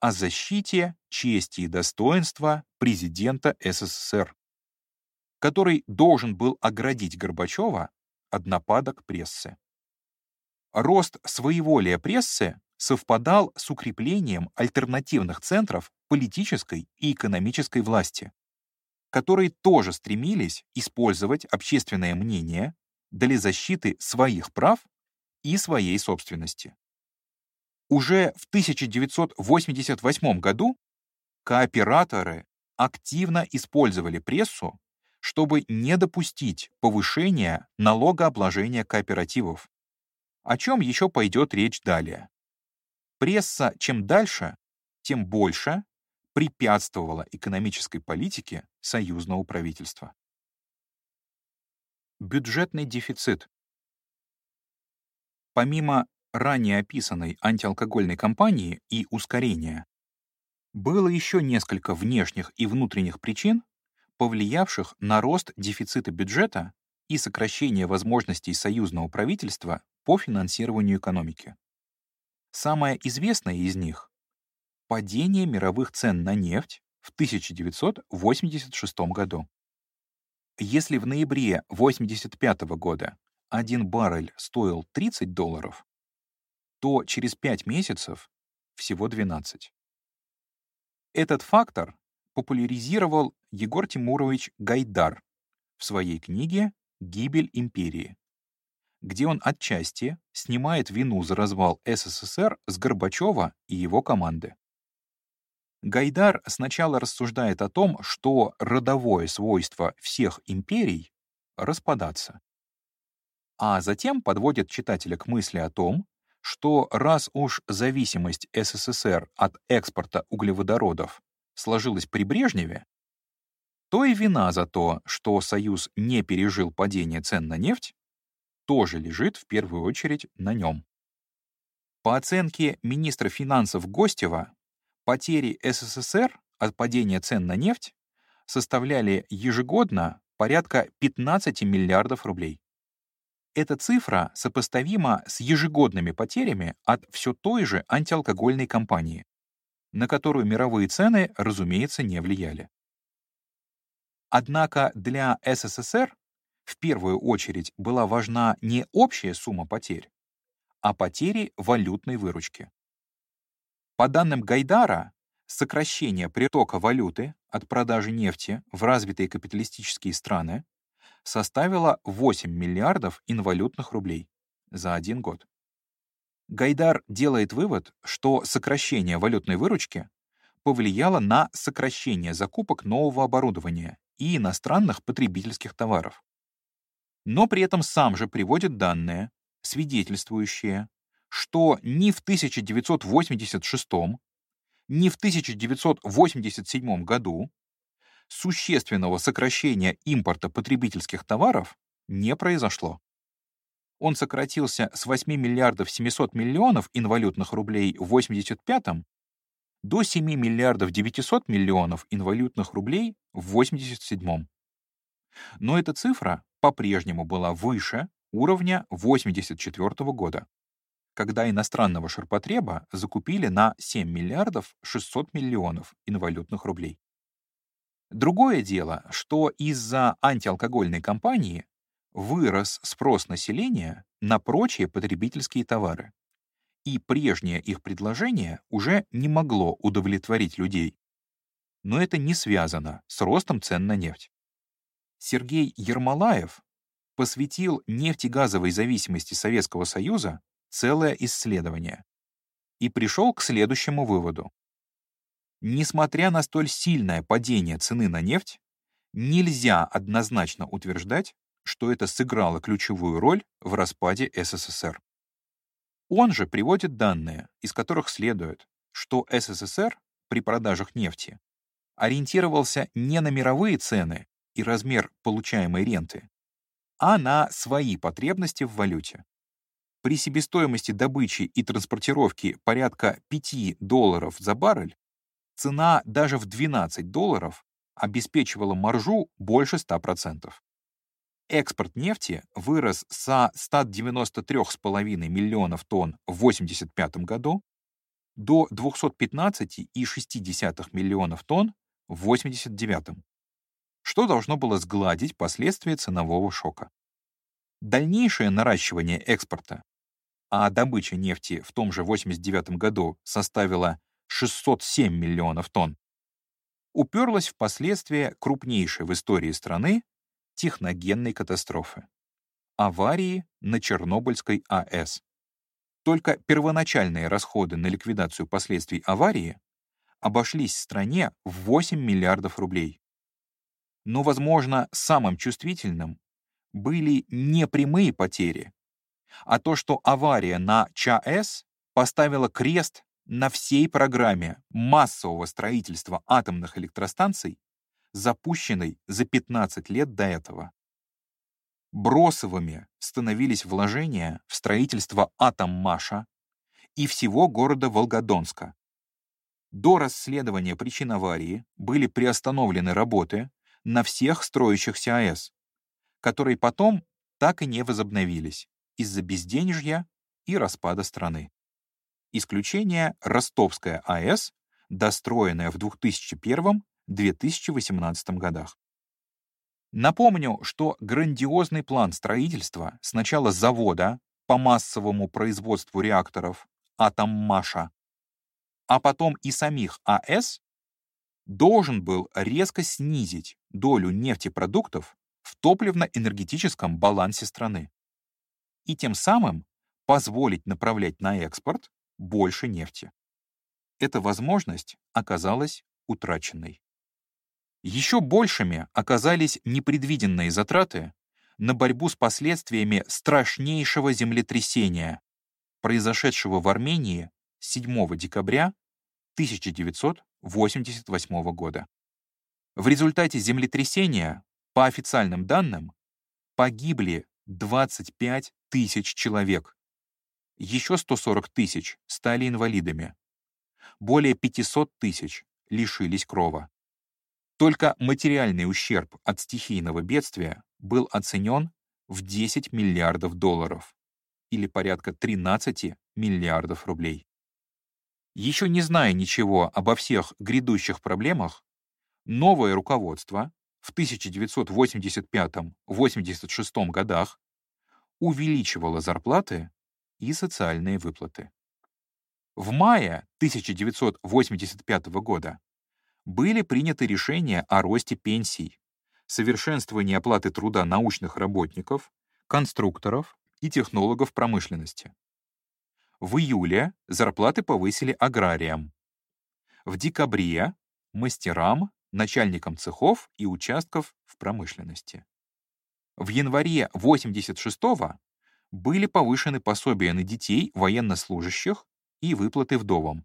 о защите чести и достоинства президента СССР, который должен был оградить Горбачева от нападок прессы. Рост своеволия прессы совпадал с укреплением альтернативных центров политической и экономической власти, которые тоже стремились использовать общественное мнение для защиты своих прав и своей собственности. Уже в 1988 году кооператоры активно использовали прессу, чтобы не допустить повышения налогообложения кооперативов, о чем еще пойдет речь далее. Пресса чем дальше, тем больше препятствовала экономической политике союзного правительства. Бюджетный дефицит. Помимо ранее описанной антиалкогольной кампании и ускорения, было еще несколько внешних и внутренних причин, повлиявших на рост дефицита бюджета и сокращение возможностей союзного правительства по финансированию экономики. Самое известное из них — падение мировых цен на нефть в 1986 году. Если в ноябре 1985 года один баррель стоил 30 долларов, то через 5 месяцев всего 12. Этот фактор популяризировал Егор Тимурович Гайдар в своей книге «Гибель империи», где он отчасти снимает вину за развал СССР с Горбачева и его команды. Гайдар сначала рассуждает о том, что родовое свойство всех империй — распадаться. А затем подводит читателя к мысли о том, что раз уж зависимость СССР от экспорта углеводородов сложилась при Брежневе, то и вина за то, что Союз не пережил падение цен на нефть, тоже лежит в первую очередь на нем. По оценке министра финансов Гостева, потери СССР от падения цен на нефть составляли ежегодно порядка 15 миллиардов рублей. Эта цифра сопоставима с ежегодными потерями от все той же антиалкогольной кампании, на которую мировые цены, разумеется, не влияли. Однако для СССР в первую очередь была важна не общая сумма потерь, а потери валютной выручки. По данным Гайдара, сокращение притока валюты от продажи нефти в развитые капиталистические страны составило 8 миллиардов инвалютных рублей за один год. Гайдар делает вывод, что сокращение валютной выручки повлияло на сокращение закупок нового оборудования и иностранных потребительских товаров. Но при этом сам же приводит данные, свидетельствующие, что ни в 1986, ни в 1987 году существенного сокращения импорта потребительских товаров не произошло. Он сократился с 8 миллиардов 700 миллионов инвалютных рублей в 85 до 7 миллиардов 900 миллионов инвалютных рублей в 87 Но эта цифра по-прежнему была выше уровня 84 года, когда иностранного ширпотреба закупили на 7 миллиардов 600 миллионов инвалютных рублей. Другое дело, что из-за антиалкогольной кампании вырос спрос населения на прочие потребительские товары, и прежнее их предложение уже не могло удовлетворить людей. Но это не связано с ростом цен на нефть. Сергей Ермолаев посвятил нефтегазовой зависимости Советского Союза целое исследование и пришел к следующему выводу. Несмотря на столь сильное падение цены на нефть, нельзя однозначно утверждать, что это сыграло ключевую роль в распаде СССР. Он же приводит данные, из которых следует, что СССР при продажах нефти ориентировался не на мировые цены и размер получаемой ренты, а на свои потребности в валюте. При себестоимости добычи и транспортировки порядка 5 долларов за баррель цена даже в 12 долларов обеспечивала маржу больше 100%. Экспорт нефти вырос со 193,5 миллионов тонн в 1985 году до 215,6 миллионов тонн в 89 что должно было сгладить последствия ценового шока. Дальнейшее наращивание экспорта, а добыча нефти в том же 89 году составила 607 миллионов тонн, уперлась в последствия крупнейшей в истории страны техногенной катастрофы — аварии на Чернобыльской АЭС. Только первоначальные расходы на ликвидацию последствий аварии обошлись стране в 8 миллиардов рублей. Но, возможно, самым чувствительным были не прямые потери, а то, что авария на ЧАЭС поставила крест на всей программе массового строительства атомных электростанций, запущенной за 15 лет до этого. Бросовыми становились вложения в строительство Атоммаша и всего города Волгодонска. До расследования причин аварии были приостановлены работы на всех строящихся АЭС, которые потом так и не возобновились из-за безденежья и распада страны. Исключение — Ростовская АЭС, достроенная в 2001-2018 годах. Напомню, что грандиозный план строительства сначала завода по массовому производству реакторов «Атоммаша», а потом и самих АЭС должен был резко снизить долю нефтепродуктов в топливно-энергетическом балансе страны и тем самым позволить направлять на экспорт больше нефти. Эта возможность оказалась утраченной. Еще большими оказались непредвиденные затраты на борьбу с последствиями страшнейшего землетрясения, произошедшего в Армении 7 декабря 1988 года. В результате землетрясения, по официальным данным, погибли 25 тысяч человек. Еще 140 тысяч стали инвалидами. Более 500 тысяч лишились крова. Только материальный ущерб от стихийного бедствия был оценен в 10 миллиардов долларов или порядка 13 миллиардов рублей. Еще не зная ничего обо всех грядущих проблемах, новое руководство в 1985-86 годах увеличивало зарплаты и социальные выплаты. В мае 1985 года были приняты решения о росте пенсий, совершенствовании оплаты труда научных работников, конструкторов и технологов промышленности. В июле зарплаты повысили аграриям. В декабре — мастерам, начальникам цехов и участков в промышленности. В январе 86-го были повышены пособия на детей военнослужащих и выплаты вдовам,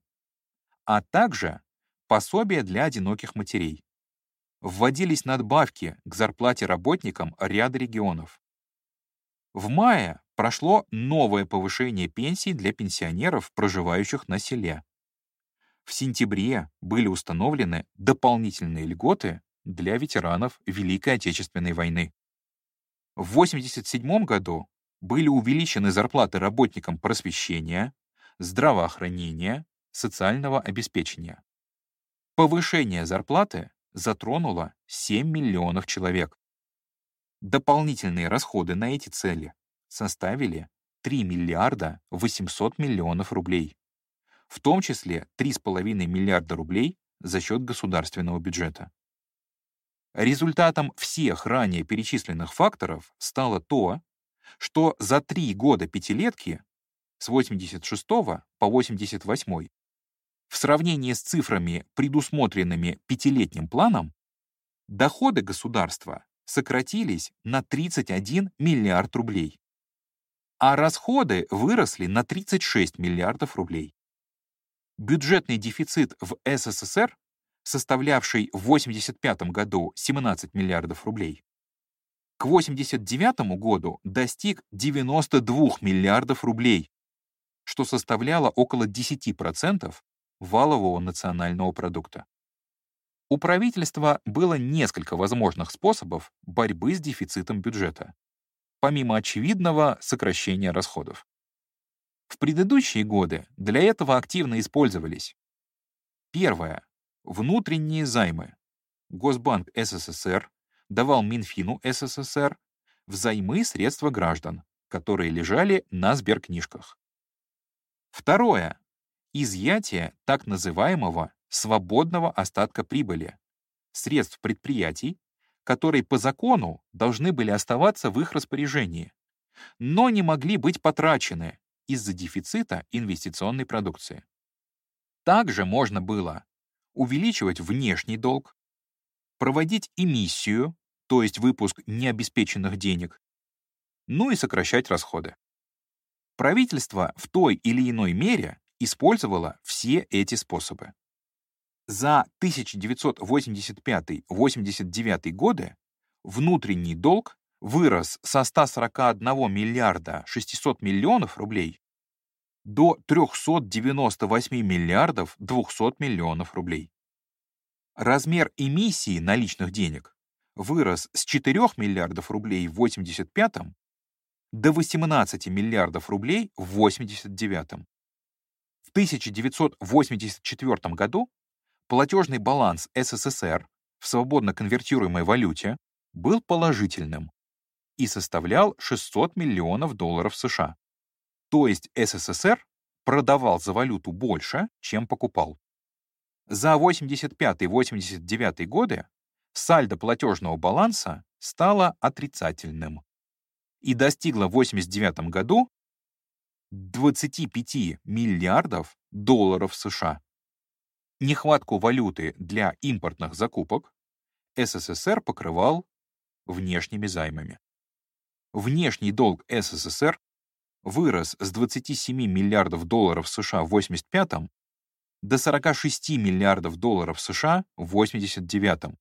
а также пособия для одиноких матерей. Вводились надбавки к зарплате работникам ряда регионов. В мае прошло новое повышение пенсий для пенсионеров, проживающих на селе. В сентябре были установлены дополнительные льготы для ветеранов Великой Отечественной войны. В 1987 году были увеличены зарплаты работникам просвещения, здравоохранения, социального обеспечения. Повышение зарплаты затронуло 7 миллионов человек. Дополнительные расходы на эти цели составили 3 миллиарда 800 миллионов рублей, в том числе 3,5 миллиарда рублей за счет государственного бюджета. Результатом всех ранее перечисленных факторов стало то, что за три года пятилетки с 86 по 88 в сравнении с цифрами, предусмотренными пятилетним планом, доходы государства сократились на 31 миллиард рублей, а расходы выросли на 36 миллиардов рублей. Бюджетный дефицит в СССР составлявший в 1985 году 17 миллиардов рублей, к 1989 году достиг 92 миллиардов рублей, что составляло около 10% валового национального продукта. У правительства было несколько возможных способов борьбы с дефицитом бюджета, помимо очевидного сокращения расходов. В предыдущие годы для этого активно использовались Первое. Внутренние займы. Госбанк СССР давал Минфину СССР взаймы средства граждан, которые лежали на сберкнижках. Второе. Изъятие так называемого свободного остатка прибыли, средств предприятий, которые по закону должны были оставаться в их распоряжении, но не могли быть потрачены из-за дефицита инвестиционной продукции. Также можно было увеличивать внешний долг, проводить эмиссию, то есть выпуск необеспеченных денег, ну и сокращать расходы. Правительство в той или иной мере использовало все эти способы. За 1985-89 годы внутренний долг вырос со 141 миллиарда 600 миллионов рублей до 398 миллиардов 200 миллионов рублей. Размер эмиссии наличных денег вырос с 4 миллиардов рублей в 85 до 18 миллиардов рублей в 89 В 1984 году платежный баланс СССР в свободно конвертируемой валюте был положительным и составлял 600 миллионов долларов США. То есть СССР продавал за валюту больше, чем покупал. За 85-89 годы сальдо платежного баланса стало отрицательным и достигло в 89 году 25 миллиардов долларов США. Нехватку валюты для импортных закупок СССР покрывал внешними займами. Внешний долг СССР вырос с 27 миллиардов долларов США в 85 до 46 миллиардов долларов США в 89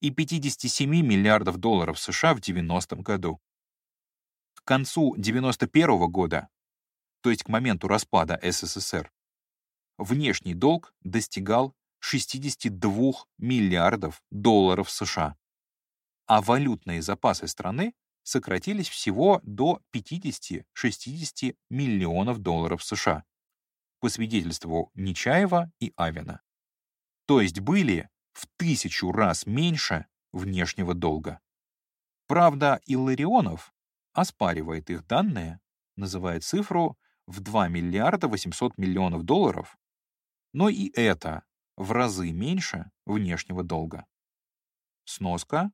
и 57 миллиардов долларов США в 90 году. К концу 91 года, то есть к моменту распада СССР, внешний долг достигал 62 миллиардов долларов США, а валютные запасы страны сократились всего до 50-60 миллионов долларов США, по свидетельству Нечаева и Авина. То есть были в тысячу раз меньше внешнего долга. Правда, Илларионов оспаривает их данные, называя цифру в 2 миллиарда 800 миллионов долларов, но и это в разы меньше внешнего долга. Сноска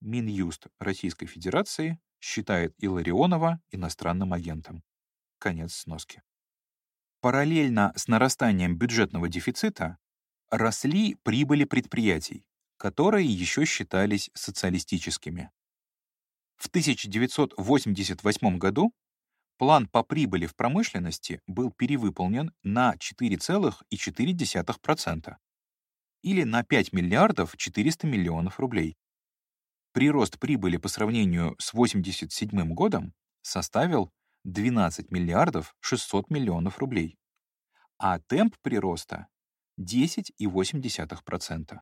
Минюст Российской Федерации считает Илларионова иностранным агентом. Конец сноски. Параллельно с нарастанием бюджетного дефицита росли прибыли предприятий, которые еще считались социалистическими. В 1988 году план по прибыли в промышленности был перевыполнен на 4,4% или на 5 миллиардов 400 миллионов рублей прирост прибыли по сравнению с 1987 годом составил 12 миллиардов 600 миллионов рублей, а темп прироста — 10,8%.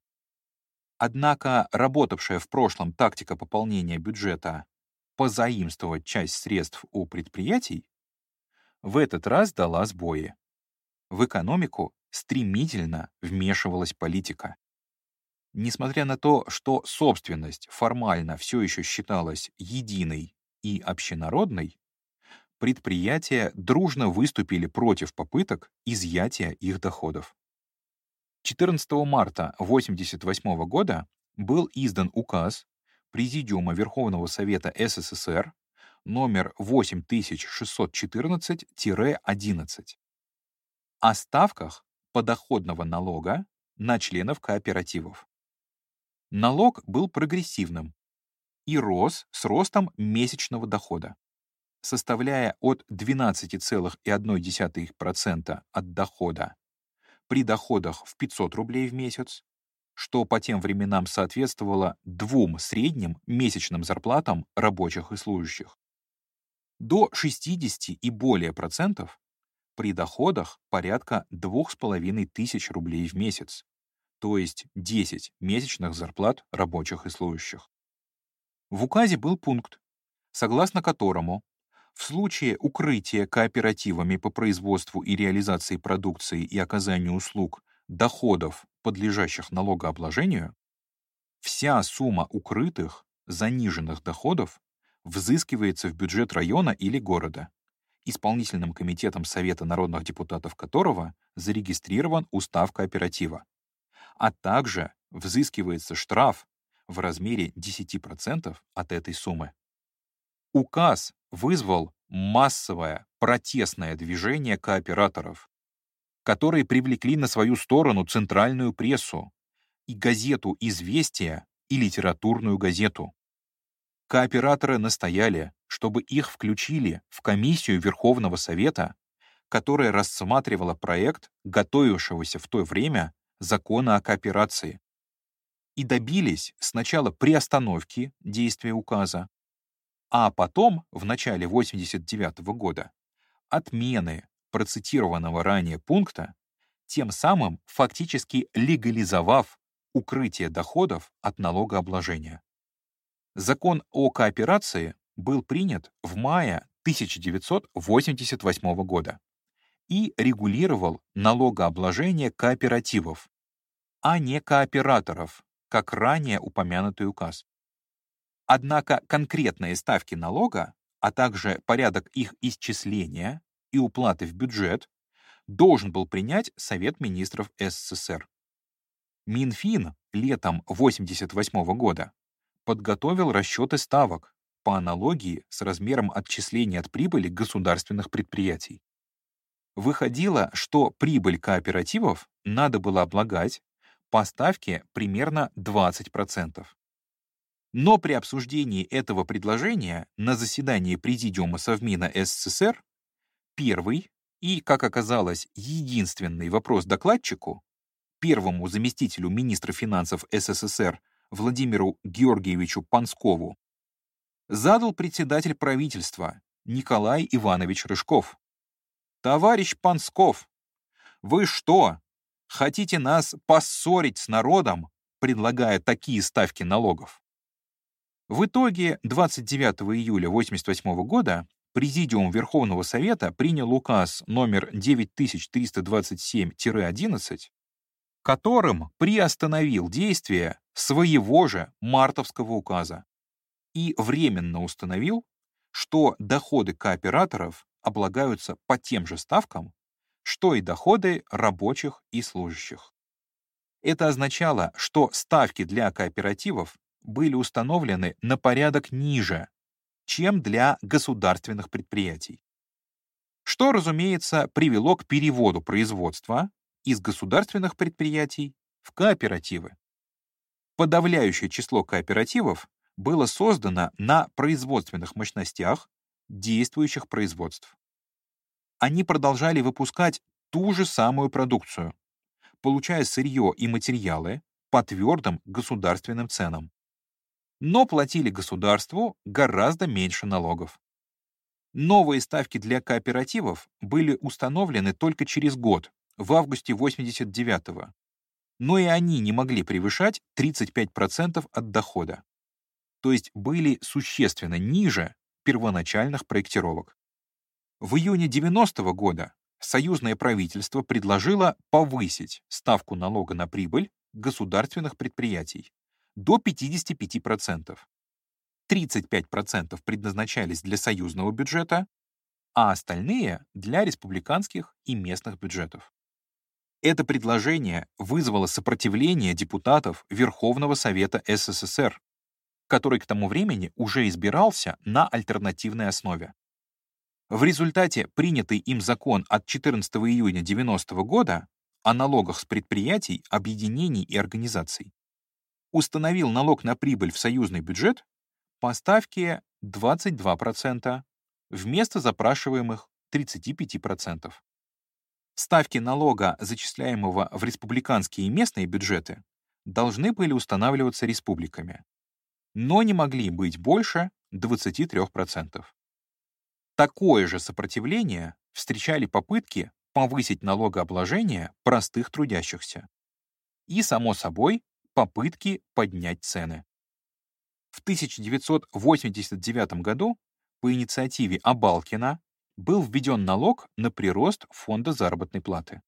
Однако работавшая в прошлом тактика пополнения бюджета позаимствовать часть средств у предприятий в этот раз дала сбои. В экономику стремительно вмешивалась политика. Несмотря на то, что собственность формально все еще считалась единой и общенародной, предприятия дружно выступили против попыток изъятия их доходов. 14 марта 1988 года был издан указ Президиума Верховного Совета СССР номер 8614-11 о ставках подоходного налога на членов кооперативов. Налог был прогрессивным и рос с ростом месячного дохода, составляя от 12,1% от дохода при доходах в 500 рублей в месяц, что по тем временам соответствовало двум средним месячным зарплатам рабочих и служащих, до 60 и более процентов при доходах порядка 2500 рублей в месяц, то есть 10 месячных зарплат рабочих и служащих. В указе был пункт, согласно которому В случае укрытия кооперативами по производству и реализации продукции и оказанию услуг доходов, подлежащих налогообложению, вся сумма укрытых, заниженных доходов взыскивается в бюджет района или города, исполнительным комитетом Совета народных депутатов которого зарегистрирован устав кооператива, а также взыскивается штраф в размере 10% от этой суммы. Указ вызвал массовое протестное движение кооператоров, которые привлекли на свою сторону центральную прессу и газету «Известия» и литературную газету. Кооператоры настояли, чтобы их включили в комиссию Верховного Совета, которая рассматривала проект готовившегося в то время закона о кооперации, и добились сначала приостановки действия указа, а потом, в начале 89 года, отмены процитированного ранее пункта, тем самым фактически легализовав укрытие доходов от налогообложения. Закон о кооперации был принят в мае 1988 года и регулировал налогообложение кооперативов, а не кооператоров, как ранее упомянутый указ. Однако конкретные ставки налога, а также порядок их исчисления и уплаты в бюджет должен был принять Совет министров СССР. Минфин летом 1988 года подготовил расчеты ставок по аналогии с размером отчисления от прибыли государственных предприятий. Выходило, что прибыль кооперативов надо было облагать по ставке примерно 20%. Но при обсуждении этого предложения на заседании Президиума Совмина СССР первый и, как оказалось, единственный вопрос докладчику, первому заместителю министра финансов СССР Владимиру Георгиевичу Панскову, задал председатель правительства Николай Иванович Рыжков. «Товарищ Пансков, вы что, хотите нас поссорить с народом, предлагая такие ставки налогов?» В итоге 29 июля 1988 года Президиум Верховного Совета принял указ номер 9327-11, которым приостановил действие своего же мартовского указа и временно установил, что доходы кооператоров облагаются по тем же ставкам, что и доходы рабочих и служащих. Это означало, что ставки для кооперативов были установлены на порядок ниже, чем для государственных предприятий. Что, разумеется, привело к переводу производства из государственных предприятий в кооперативы. Подавляющее число кооперативов было создано на производственных мощностях действующих производств. Они продолжали выпускать ту же самую продукцию, получая сырье и материалы по твердым государственным ценам но платили государству гораздо меньше налогов. Новые ставки для кооперативов были установлены только через год, в августе 89-го, но и они не могли превышать 35% от дохода, то есть были существенно ниже первоначальных проектировок. В июне 90 -го года союзное правительство предложило повысить ставку налога на прибыль государственных предприятий до 55%. 35% предназначались для союзного бюджета, а остальные — для республиканских и местных бюджетов. Это предложение вызвало сопротивление депутатов Верховного Совета СССР, который к тому времени уже избирался на альтернативной основе. В результате принятый им закон от 14 июня 90 года о налогах с предприятий, объединений и организаций установил налог на прибыль в союзный бюджет по ставке 22% вместо запрашиваемых 35%. Ставки налога, зачисляемого в республиканские и местные бюджеты, должны были устанавливаться республиками, но не могли быть больше 23%. Такое же сопротивление встречали попытки повысить налогообложение простых трудящихся. И, само собой, попытки поднять цены. В 1989 году по инициативе Абалкина был введен налог на прирост фонда заработной платы.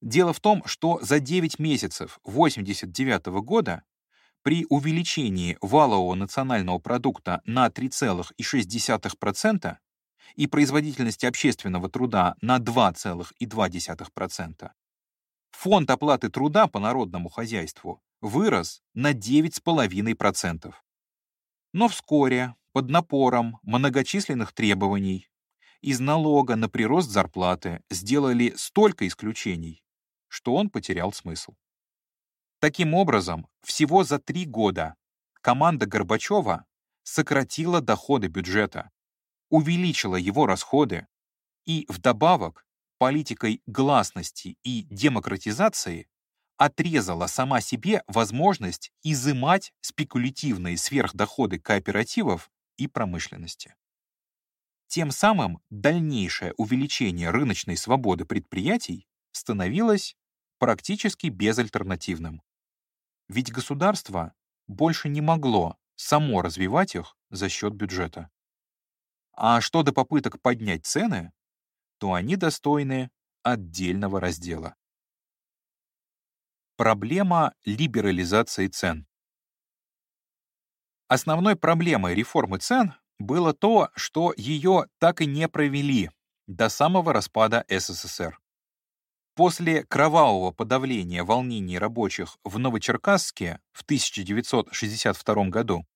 Дело в том, что за 9 месяцев 1989 года при увеличении валового национального продукта на 3,6% и производительности общественного труда на 2,2%, фонд оплаты труда по народному хозяйству вырос на 9,5%. Но вскоре, под напором многочисленных требований, из налога на прирост зарплаты сделали столько исключений, что он потерял смысл. Таким образом, всего за три года команда Горбачева сократила доходы бюджета, увеличила его расходы и, вдобавок, политикой гласности и демократизации отрезала сама себе возможность изымать спекулятивные сверхдоходы кооперативов и промышленности. Тем самым дальнейшее увеличение рыночной свободы предприятий становилось практически безальтернативным. Ведь государство больше не могло само развивать их за счет бюджета. А что до попыток поднять цены, то они достойны отдельного раздела. Проблема либерализации цен. Основной проблемой реформы цен было то, что ее так и не провели до самого распада СССР. После кровавого подавления волнений рабочих в Новочеркасске в 1962 году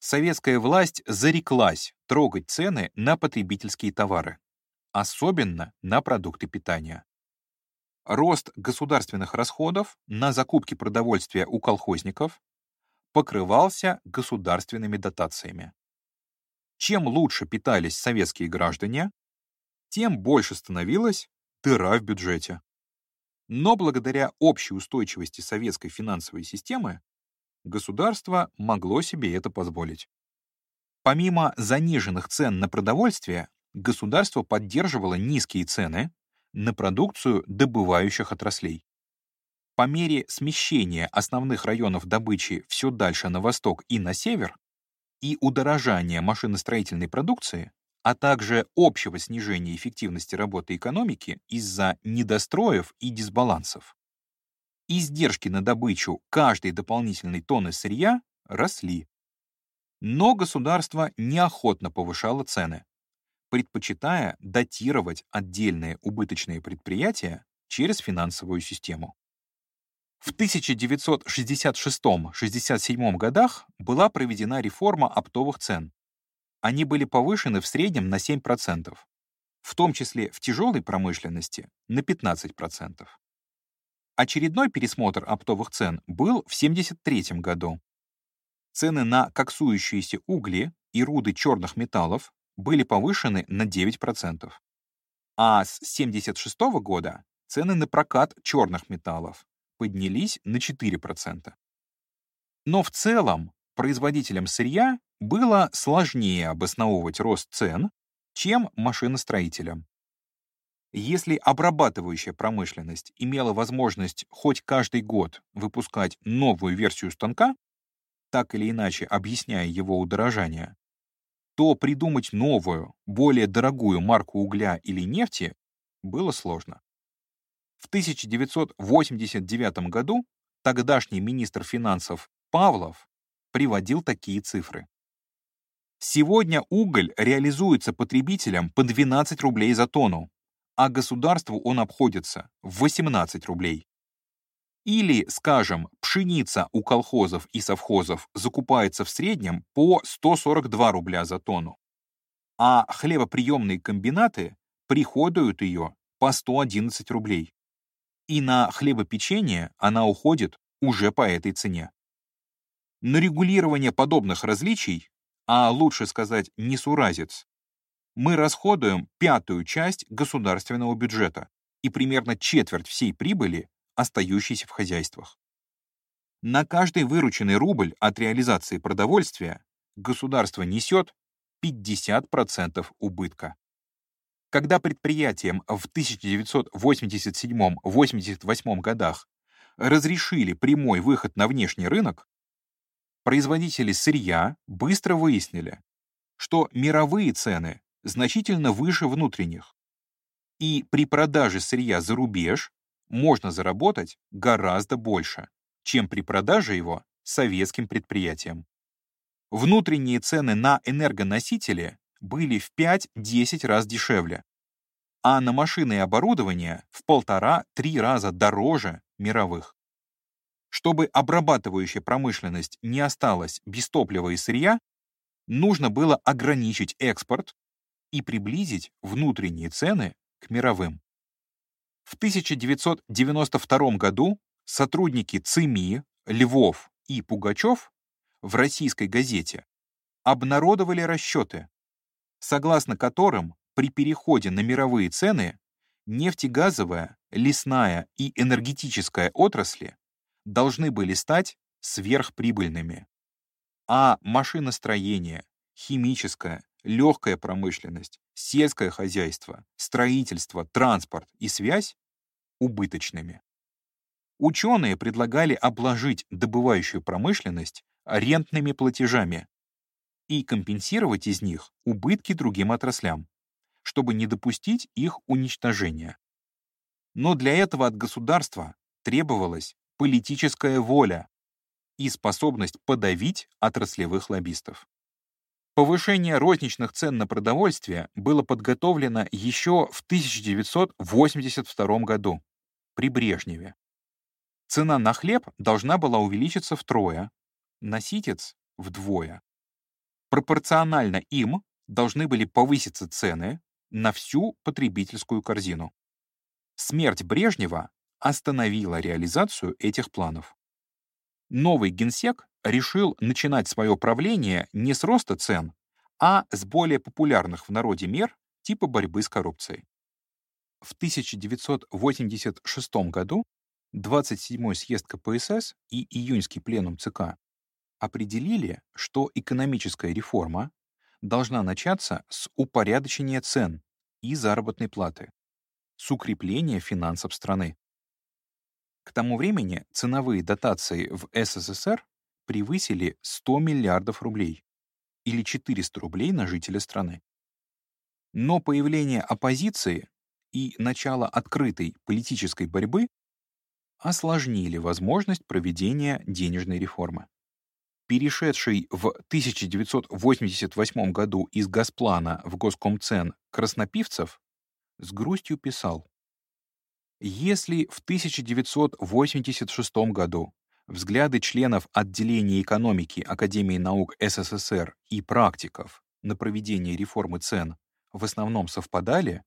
советская власть зареклась трогать цены на потребительские товары, особенно на продукты питания. Рост государственных расходов на закупки продовольствия у колхозников покрывался государственными дотациями. Чем лучше питались советские граждане, тем больше становилась дыра в бюджете. Но благодаря общей устойчивости советской финансовой системы государство могло себе это позволить. Помимо заниженных цен на продовольствие, государство поддерживало низкие цены на продукцию добывающих отраслей. По мере смещения основных районов добычи все дальше на восток и на север и удорожания машиностроительной продукции, а также общего снижения эффективности работы экономики из-за недостроев и дисбалансов, издержки на добычу каждой дополнительной тонны сырья росли. Но государство неохотно повышало цены, предпочитая датировать отдельные убыточные предприятия через финансовую систему. В 1966-67 годах была проведена реформа оптовых цен. Они были повышены в среднем на 7%, в том числе в тяжелой промышленности на 15%. Очередной пересмотр оптовых цен был в 1973 году. Цены на коксующиеся угли и руды черных металлов были повышены на 9%. А с 1976 года цены на прокат черных металлов поднялись на 4%. Но в целом производителям сырья было сложнее обосновывать рост цен, чем машиностроителям. Если обрабатывающая промышленность имела возможность хоть каждый год выпускать новую версию станка, так или иначе объясняя его удорожание, то придумать новую, более дорогую марку угля или нефти было сложно. В 1989 году тогдашний министр финансов Павлов приводил такие цифры. Сегодня уголь реализуется потребителям по 12 рублей за тонну, а государству он обходится в 18 рублей. Или, скажем, пшеница у колхозов и совхозов закупается в среднем по 142 рубля за тонну, а хлебоприемные комбинаты приходуют ее по 111 рублей. И на хлебопечение она уходит уже по этой цене. На регулирование подобных различий, а лучше сказать несуразец, мы расходуем пятую часть государственного бюджета и примерно четверть всей прибыли, остающейся в хозяйствах. На каждый вырученный рубль от реализации продовольствия государство несет 50% убытка. Когда предприятиям в 1987-88 годах разрешили прямой выход на внешний рынок, производители сырья быстро выяснили, что мировые цены значительно выше внутренних, и при продаже сырья за рубеж можно заработать гораздо больше, чем при продаже его советским предприятиям. Внутренние цены на энергоносители были в 5-10 раз дешевле, а на машины и оборудование в полтора-три раза дороже мировых. Чтобы обрабатывающая промышленность не осталась без топлива и сырья, нужно было ограничить экспорт и приблизить внутренние цены к мировым. В 1992 году сотрудники ЦИМИ, Львов и Пугачев в российской газете обнародовали расчеты, согласно которым при переходе на мировые цены нефтегазовая, лесная и энергетическая отрасли должны были стать сверхприбыльными, а машиностроение, химическая, легкая промышленность, сельское хозяйство, строительство, транспорт и связь убыточными. Ученые предлагали обложить добывающую промышленность рентными платежами и компенсировать из них убытки другим отраслям, чтобы не допустить их уничтожения. Но для этого от государства требовалась политическая воля и способность подавить отраслевых лоббистов. Повышение розничных цен на продовольствие было подготовлено еще в 1982 году при Брежневе. Цена на хлеб должна была увеличиться втрое, на ситец — вдвое. Пропорционально им должны были повыситься цены на всю потребительскую корзину. Смерть Брежнева остановила реализацию этих планов. Новый генсек решил начинать свое правление не с роста цен, а с более популярных в народе мер типа борьбы с коррупцией. В 1986 году 27-й съезд КПСС и июньский пленум ЦК определили, что экономическая реформа должна начаться с упорядочения цен и заработной платы, с укрепления финансов страны. К тому времени ценовые дотации в СССР превысили 100 миллиардов рублей или 400 рублей на жителя страны. Но появление оппозиции и начало открытой политической борьбы осложнили возможность проведения денежной реформы перешедший в 1988 году из Госплана в Госкомцен Краснопивцев, с грустью писал, «Если в 1986 году взгляды членов отделения экономики Академии наук СССР и практиков на проведение реформы цен в основном совпадали,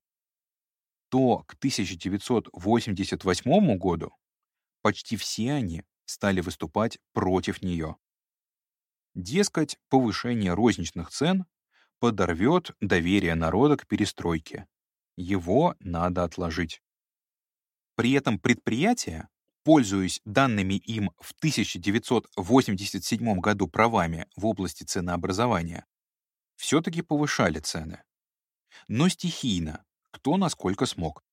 то к 1988 году почти все они стали выступать против нее. Дескать, повышение розничных цен подорвет доверие народа к перестройке. Его надо отложить. При этом предприятия, пользуясь данными им в 1987 году правами в области ценообразования, все-таки повышали цены. Но стихийно, кто насколько смог.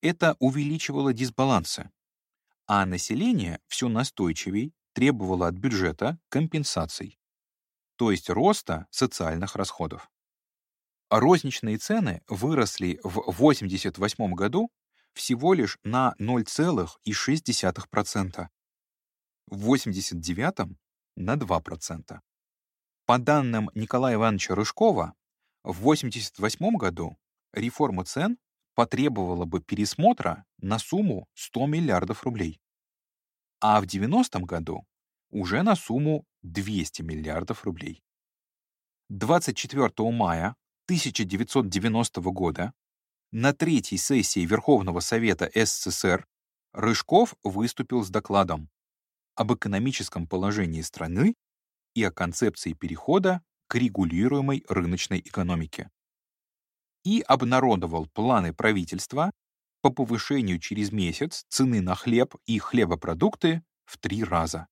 Это увеличивало дисбалансы, а население все настойчивей требовала от бюджета компенсаций, то есть роста социальных расходов. Розничные цены выросли в 1988 году всего лишь на 0,6%, в 1989 — на 2%. По данным Николая Ивановича Рыжкова, в 1988 году реформа цен потребовала бы пересмотра на сумму 100 миллиардов рублей а в 90-м году уже на сумму 200 миллиардов рублей. 24 мая 1990 года на третьей сессии Верховного Совета СССР Рыжков выступил с докладом об экономическом положении страны и о концепции перехода к регулируемой рыночной экономике и обнародовал планы правительства по повышению через месяц цены на хлеб и хлебопродукты в три раза.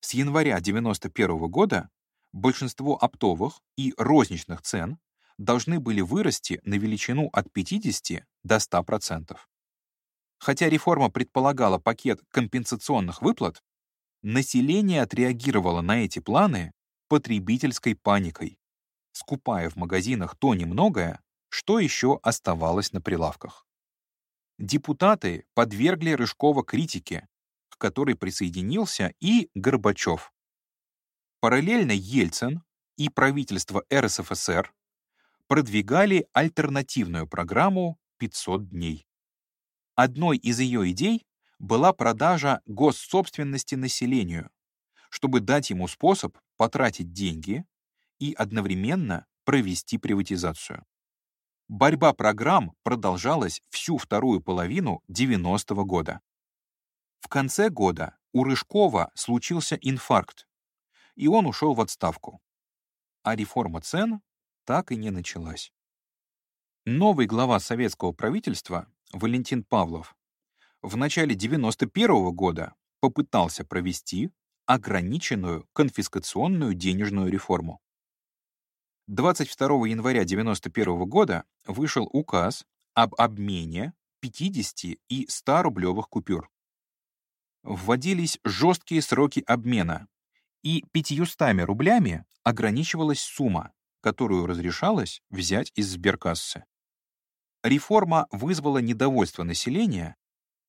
С января 1991 года большинство оптовых и розничных цен должны были вырасти на величину от 50 до 100%. Хотя реформа предполагала пакет компенсационных выплат, население отреагировало на эти планы потребительской паникой скупая в магазинах то немногое, что еще оставалось на прилавках. Депутаты подвергли Рыжкова критике, к которой присоединился и Горбачев. Параллельно Ельцин и правительство РСФСР продвигали альтернативную программу «500 дней». Одной из ее идей была продажа госсобственности населению, чтобы дать ему способ потратить деньги и одновременно провести приватизацию. Борьба программ продолжалась всю вторую половину 90-го года. В конце года у Рыжкова случился инфаркт, и он ушел в отставку. А реформа цен так и не началась. Новый глава советского правительства, Валентин Павлов, в начале 91 -го года попытался провести ограниченную конфискационную денежную реформу. 22 января 1991 года вышел указ об обмене 50 и 100 рублевых купюр. Вводились жесткие сроки обмена, и 500 рублями ограничивалась сумма, которую разрешалось взять из сберкассы. Реформа вызвала недовольство населения,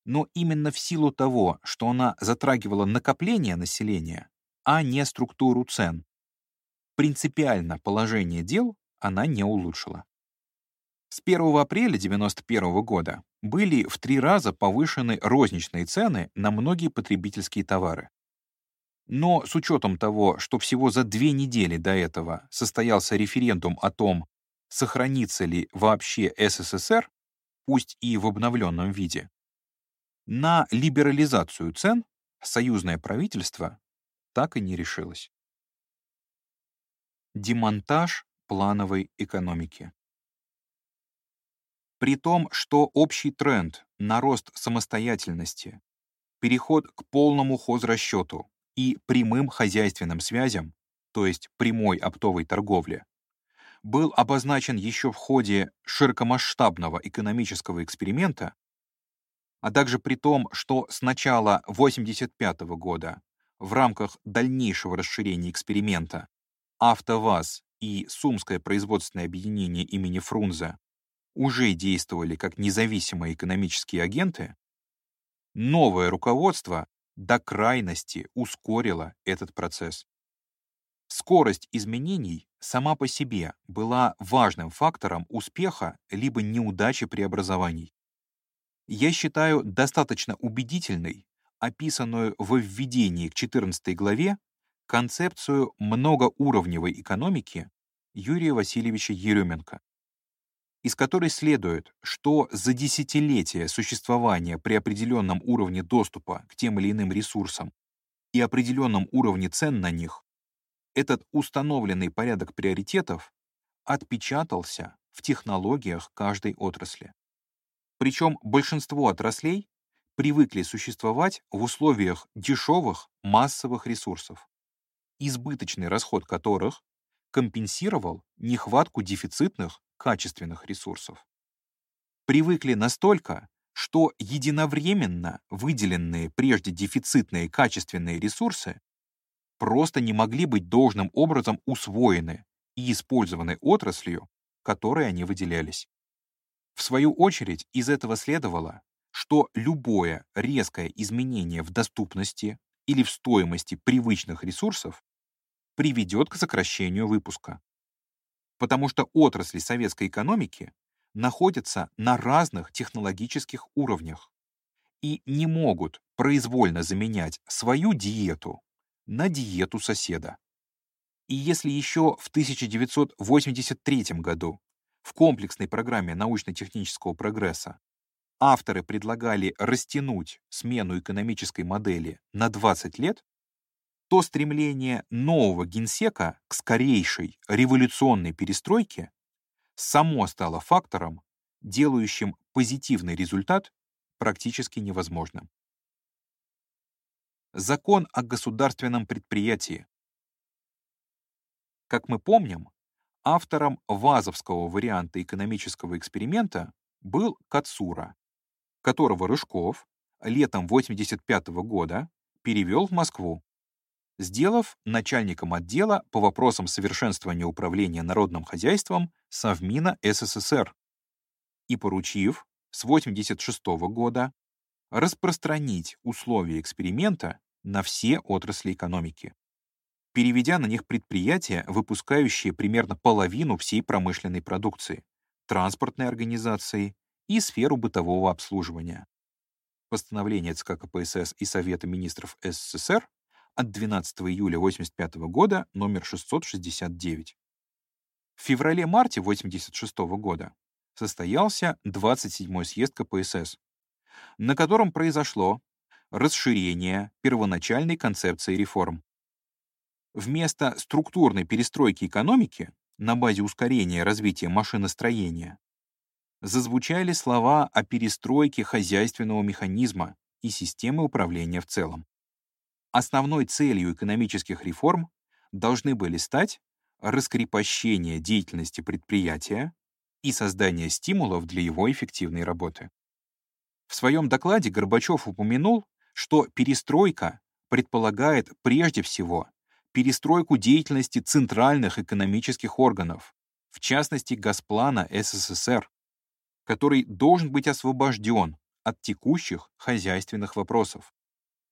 но именно в силу того, что она затрагивала накопление населения, а не структуру цен, принципиально положение дел она не улучшила. С 1 апреля 1991 года были в три раза повышены розничные цены на многие потребительские товары. Но с учетом того, что всего за две недели до этого состоялся референдум о том, сохранится ли вообще СССР, пусть и в обновленном виде, на либерализацию цен союзное правительство так и не решилось. Демонтаж плановой экономики. При том, что общий тренд на рост самостоятельности, переход к полному хозрасчету и прямым хозяйственным связям, то есть прямой оптовой торговле, был обозначен еще в ходе широкомасштабного экономического эксперимента, а также при том, что с начала 1985 года в рамках дальнейшего расширения эксперимента АвтоВАЗ и Сумское производственное объединение имени Фрунзе уже действовали как независимые экономические агенты, новое руководство до крайности ускорило этот процесс. Скорость изменений сама по себе была важным фактором успеха либо неудачи преобразований. Я считаю достаточно убедительной описанную во введении к 14 главе концепцию многоуровневой экономики Юрия Васильевича Еременко, из которой следует, что за десятилетия существования при определенном уровне доступа к тем или иным ресурсам и определенном уровне цен на них, этот установленный порядок приоритетов отпечатался в технологиях каждой отрасли. Причем большинство отраслей привыкли существовать в условиях дешевых массовых ресурсов избыточный расход которых компенсировал нехватку дефицитных качественных ресурсов. Привыкли настолько, что единовременно выделенные прежде дефицитные качественные ресурсы просто не могли быть должным образом усвоены и использованы отраслью, которой они выделялись. В свою очередь, из этого следовало, что любое резкое изменение в доступности или в стоимости привычных ресурсов приведет к сокращению выпуска. Потому что отрасли советской экономики находятся на разных технологических уровнях и не могут произвольно заменять свою диету на диету соседа. И если еще в 1983 году в комплексной программе научно-технического прогресса авторы предлагали растянуть смену экономической модели на 20 лет, то стремление нового генсека к скорейшей революционной перестройке само стало фактором, делающим позитивный результат практически невозможным. Закон о государственном предприятии. Как мы помним, автором вазовского варианта экономического эксперимента был Кацура, которого Рыжков летом 1985 года перевел в Москву сделав начальником отдела по вопросам совершенствования управления народным хозяйством Совмина СССР и поручив с 1986 года распространить условия эксперимента на все отрасли экономики, переведя на них предприятия, выпускающие примерно половину всей промышленной продукции, транспортной организации и сферу бытового обслуживания. Постановление ЦК КПСС и Совета министров СССР от 12 июля 1985 года номер 669. В феврале-марте 1986 года состоялся 27-й съезд КПСС, на котором произошло расширение первоначальной концепции реформ. Вместо структурной перестройки экономики на базе ускорения развития машиностроения зазвучали слова о перестройке хозяйственного механизма и системы управления в целом. Основной целью экономических реформ должны были стать раскрепощение деятельности предприятия и создание стимулов для его эффективной работы. В своем докладе Горбачев упомянул, что перестройка предполагает прежде всего перестройку деятельности центральных экономических органов, в частности Госплана СССР, который должен быть освобожден от текущих хозяйственных вопросов,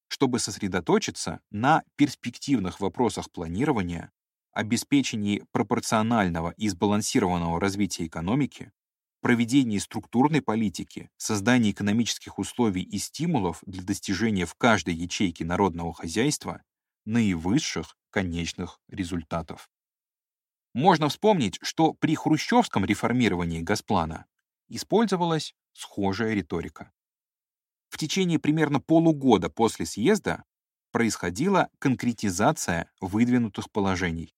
чтобы сосредоточиться на перспективных вопросах планирования, обеспечении пропорционального и сбалансированного развития экономики, проведении структурной политики, создании экономических условий и стимулов для достижения в каждой ячейке народного хозяйства наивысших конечных результатов. Можно вспомнить, что при хрущевском реформировании Госплана использовалась схожая риторика. В течение примерно полугода после съезда происходила конкретизация выдвинутых положений.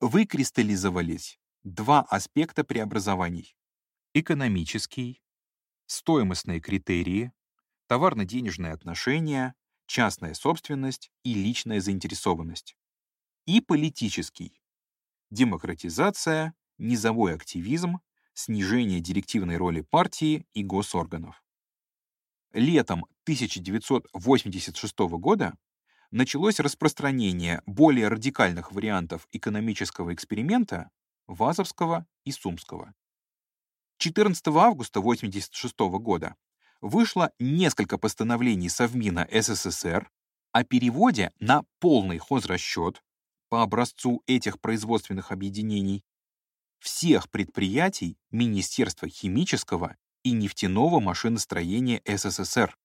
Выкристаллизовались два аспекта преобразований — экономический, стоимостные критерии, товарно-денежные отношения, частная собственность и личная заинтересованность, и политический — демократизация, низовой активизм, снижение директивной роли партии и госорганов. Летом 1986 года началось распространение более радикальных вариантов экономического эксперимента Вазовского и Сумского. 14 августа 1986 года вышло несколько постановлений Совмина СССР о переводе на полный хозрасчет по образцу этих производственных объединений всех предприятий Министерства химического и нефтяного машиностроения СССР,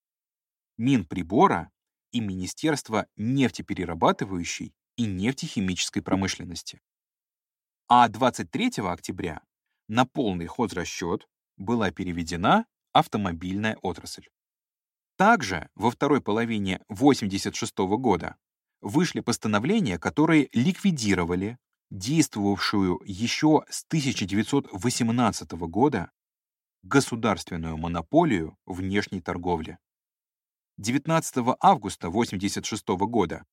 Минприбора и Министерства нефтеперерабатывающей и нефтехимической промышленности. А 23 октября на полный хозрасчет была переведена автомобильная отрасль. Также во второй половине 1986 года вышли постановления, которые ликвидировали действовавшую еще с 1918 года государственную монополию внешней торговли. 19 августа 1986 года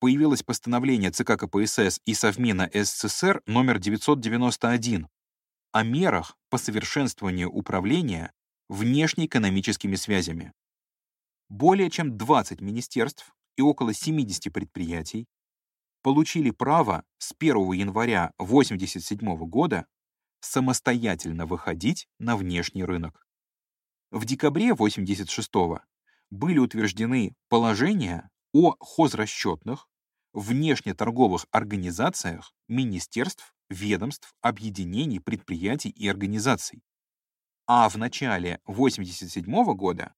появилось постановление ЦК КПСС и Совмина СССР номер 991 о мерах по совершенствованию управления внешнеэкономическими связями. Более чем 20 министерств и около 70 предприятий получили право с 1 января 1987 года самостоятельно выходить на внешний рынок. В декабре 86-го были утверждены положения о хозрасчетных, внешнеторговых организациях, министерств, ведомств, объединений, предприятий и организаций. А в начале 87 -го года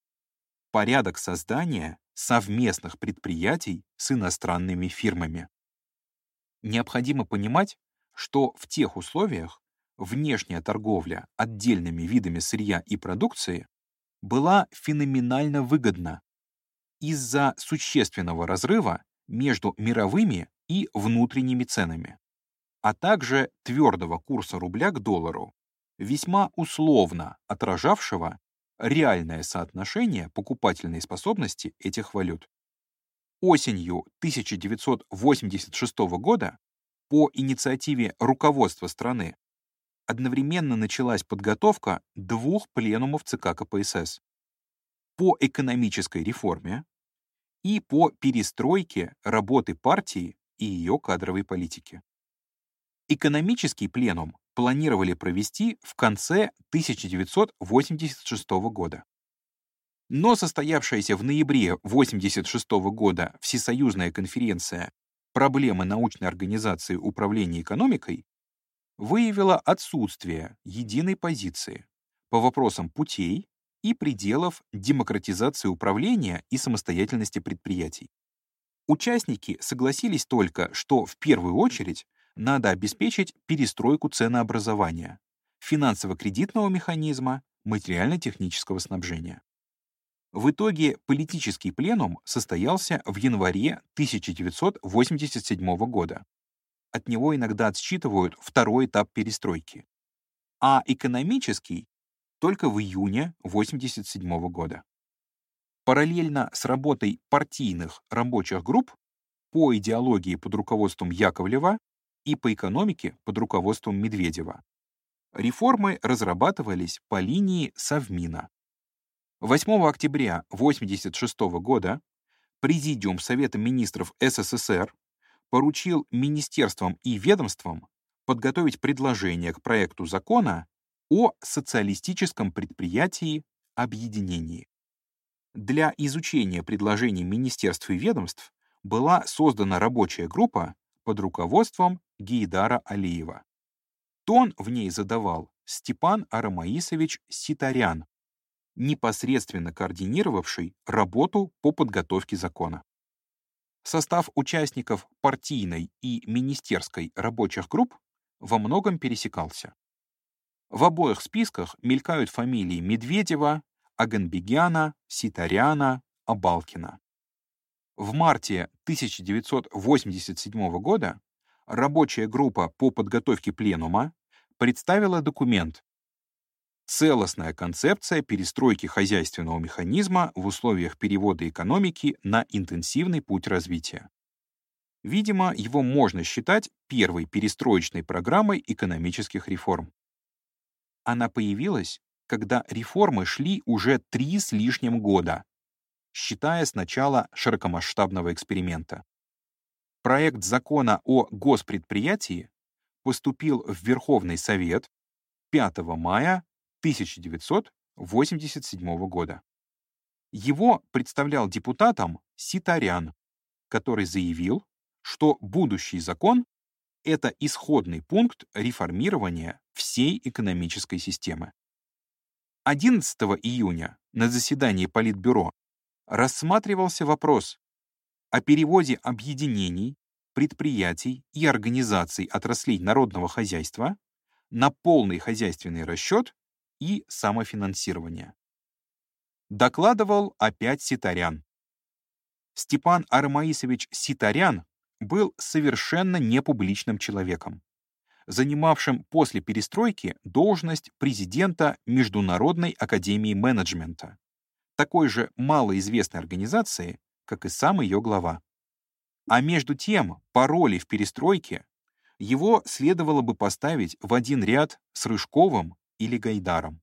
порядок создания совместных предприятий с иностранными фирмами. Необходимо понимать, что в тех условиях внешняя торговля отдельными видами сырья и продукции была феноменально выгодна из-за существенного разрыва между мировыми и внутренними ценами, а также твердого курса рубля к доллару, весьма условно отражавшего реальное соотношение покупательной способности этих валют. Осенью 1986 года по инициативе руководства страны одновременно началась подготовка двух пленумов ЦК КПСС по экономической реформе и по перестройке работы партии и ее кадровой политики. Экономический пленум планировали провести в конце 1986 года. Но состоявшаяся в ноябре 1986 года Всесоюзная конференция «Проблемы научной организации управления экономикой» выявила отсутствие единой позиции по вопросам путей и пределов демократизации управления и самостоятельности предприятий. Участники согласились только, что в первую очередь надо обеспечить перестройку ценообразования, финансово-кредитного механизма, материально-технического снабжения. В итоге политический пленум состоялся в январе 1987 года. От него иногда отсчитывают второй этап перестройки. А экономический — только в июне 1987 года. Параллельно с работой партийных рабочих групп по идеологии под руководством Яковлева и по экономике под руководством Медведева. Реформы разрабатывались по линии Совмина. 8 октября 1986 года Президиум Совета министров СССР поручил министерствам и ведомствам подготовить предложение к проекту закона о социалистическом предприятии объединении. Для изучения предложений министерств и ведомств была создана рабочая группа под руководством Гейдара Алиева. Тон в ней задавал Степан Арамаисович Ситарян, непосредственно координировавший работу по подготовке закона. Состав участников партийной и министерской рабочих групп во многом пересекался. В обоих списках мелькают фамилии Медведева, Аганбегяна, Ситаряна, Абалкина. В марте 1987 года рабочая группа по подготовке пленума представила документ «Целостная концепция перестройки хозяйственного механизма в условиях перевода экономики на интенсивный путь развития». Видимо, его можно считать первой перестроечной программой экономических реформ. Она появилась, когда реформы шли уже три с лишним года, считая с начала широкомасштабного эксперимента. Проект закона о госпредприятии поступил в Верховный Совет 5 мая 1987 года. Его представлял депутатом Ситарян, который заявил, что будущий закон — это исходный пункт реформирования всей экономической системы. 11 июня на заседании Политбюро рассматривался вопрос о переводе объединений, предприятий и организаций отраслей народного хозяйства на полный хозяйственный расчет и самофинансирование. Докладывал опять Ситарян. Степан Армаисович Ситарян был совершенно непубличным человеком, занимавшим после перестройки должность президента Международной академии менеджмента, такой же малоизвестной организации, как и сам ее глава. А между тем, по роли в перестройке его следовало бы поставить в один ряд с Рыжковым или Гайдаром.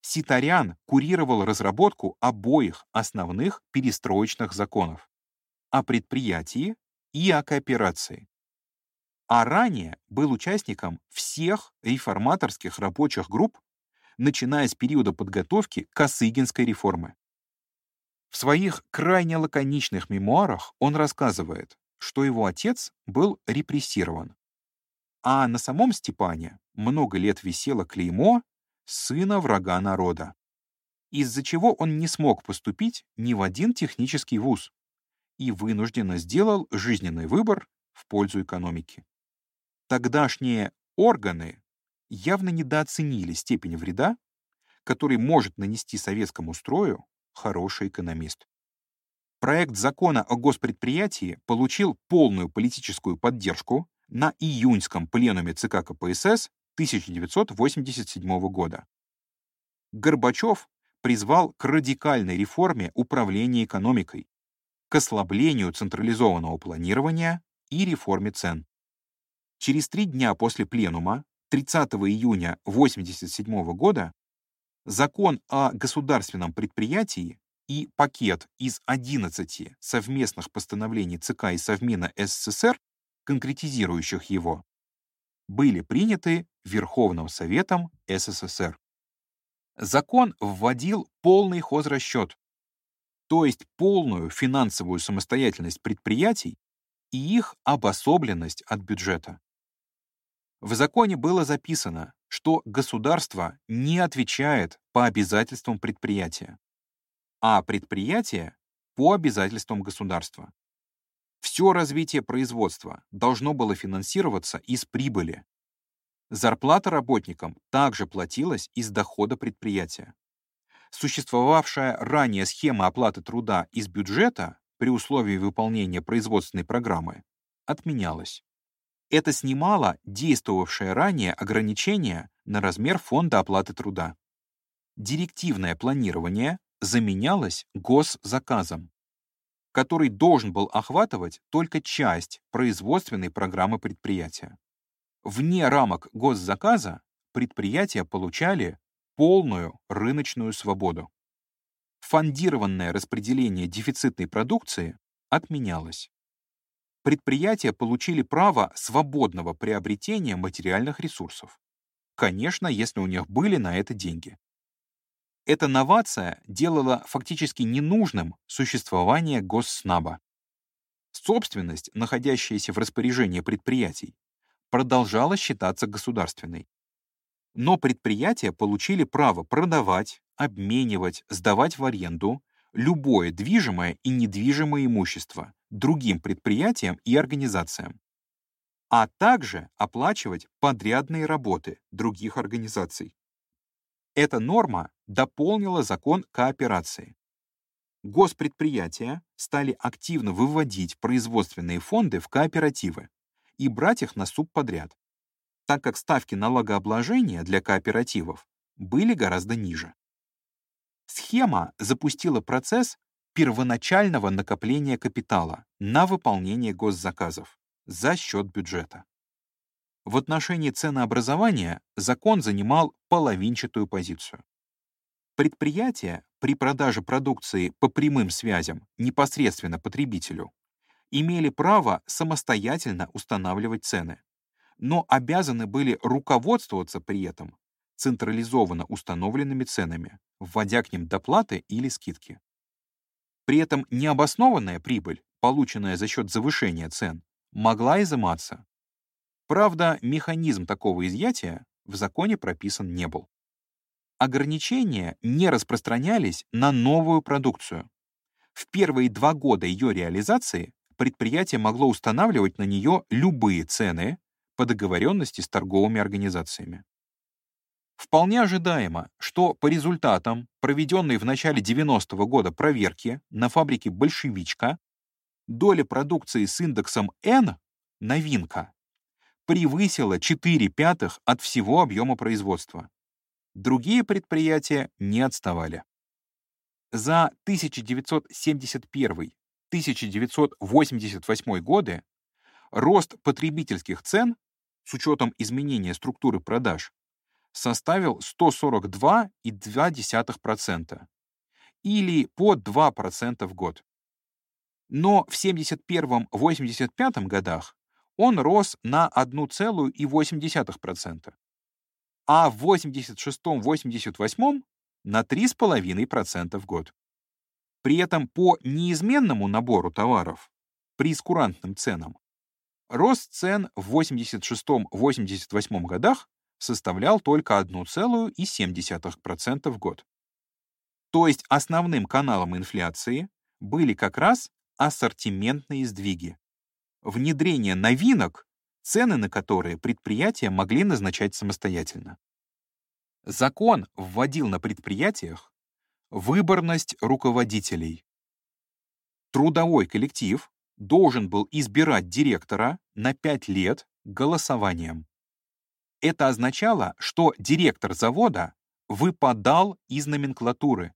Ситарян курировал разработку обоих основных перестроечных законов о предприятии и о кооперации. А ранее был участником всех реформаторских рабочих групп начиная с периода подготовки Косыгинской реформы. В своих крайне лаконичных мемуарах он рассказывает, что его отец был репрессирован, а на самом Степане много лет висело клеймо «сына врага народа», из-за чего он не смог поступить ни в один технический вуз и вынужденно сделал жизненный выбор в пользу экономики. Тогдашние органы явно недооценили степень вреда, который может нанести советскому строю хороший экономист. Проект закона о госпредприятии получил полную политическую поддержку на июньском пленуме ЦК КПСС 1987 года. Горбачев призвал к радикальной реформе управления экономикой, к ослаблению централизованного планирования и реформе цен. Через три дня после пленума 30 июня 1987 года закон о государственном предприятии и пакет из 11 совместных постановлений ЦК и Совмина СССР, конкретизирующих его, были приняты Верховным Советом СССР. Закон вводил полный хозрасчет, то есть полную финансовую самостоятельность предприятий и их обособленность от бюджета. В законе было записано, что государство не отвечает по обязательствам предприятия, а предприятие — по обязательствам государства. Все развитие производства должно было финансироваться из прибыли. Зарплата работникам также платилась из дохода предприятия. Существовавшая ранее схема оплаты труда из бюджета при условии выполнения производственной программы отменялась. Это снимало действовавшее ранее ограничение на размер фонда оплаты труда. Директивное планирование заменялось госзаказом, который должен был охватывать только часть производственной программы предприятия. Вне рамок госзаказа предприятия получали полную рыночную свободу. Фондированное распределение дефицитной продукции отменялось предприятия получили право свободного приобретения материальных ресурсов. Конечно, если у них были на это деньги. Эта новация делала фактически ненужным существование госснаба. Собственность, находящаяся в распоряжении предприятий, продолжала считаться государственной. Но предприятия получили право продавать, обменивать, сдавать в аренду любое движимое и недвижимое имущество, другим предприятиям и организациям, а также оплачивать подрядные работы других организаций. Эта норма дополнила закон кооперации. Госпредприятия стали активно выводить производственные фонды в кооперативы и брать их на субподряд, так как ставки налогообложения для кооперативов были гораздо ниже. Схема запустила процесс первоначального накопления капитала на выполнение госзаказов за счет бюджета. В отношении ценообразования закон занимал половинчатую позицию. Предприятия при продаже продукции по прямым связям непосредственно потребителю имели право самостоятельно устанавливать цены, но обязаны были руководствоваться при этом централизованно установленными ценами, вводя к ним доплаты или скидки. При этом необоснованная прибыль, полученная за счет завышения цен, могла изыматься. Правда, механизм такого изъятия в законе прописан не был. Ограничения не распространялись на новую продукцию. В первые два года ее реализации предприятие могло устанавливать на нее любые цены по договоренности с торговыми организациями. Вполне ожидаемо, что по результатам проведенной в начале 90-го года проверки на фабрике «Большевичка» доля продукции с индексом N, новинка, превысила 4 пятых от всего объема производства. Другие предприятия не отставали. За 1971-1988 годы рост потребительских цен с учетом изменения структуры продаж составил 142,2% или по 2% в год. Но в 71-85 годах он рос на 1,8%, а в 86-88 на 3,5% в год. При этом по неизменному набору товаров, при скурантным ценам, рост цен в 86-88 годах составлял только 1,7% в год. То есть основным каналом инфляции были как раз ассортиментные сдвиги. Внедрение новинок, цены на которые предприятия могли назначать самостоятельно. Закон вводил на предприятиях выборность руководителей. Трудовой коллектив должен был избирать директора на 5 лет голосованием. Это означало, что директор завода выпадал из номенклатуры,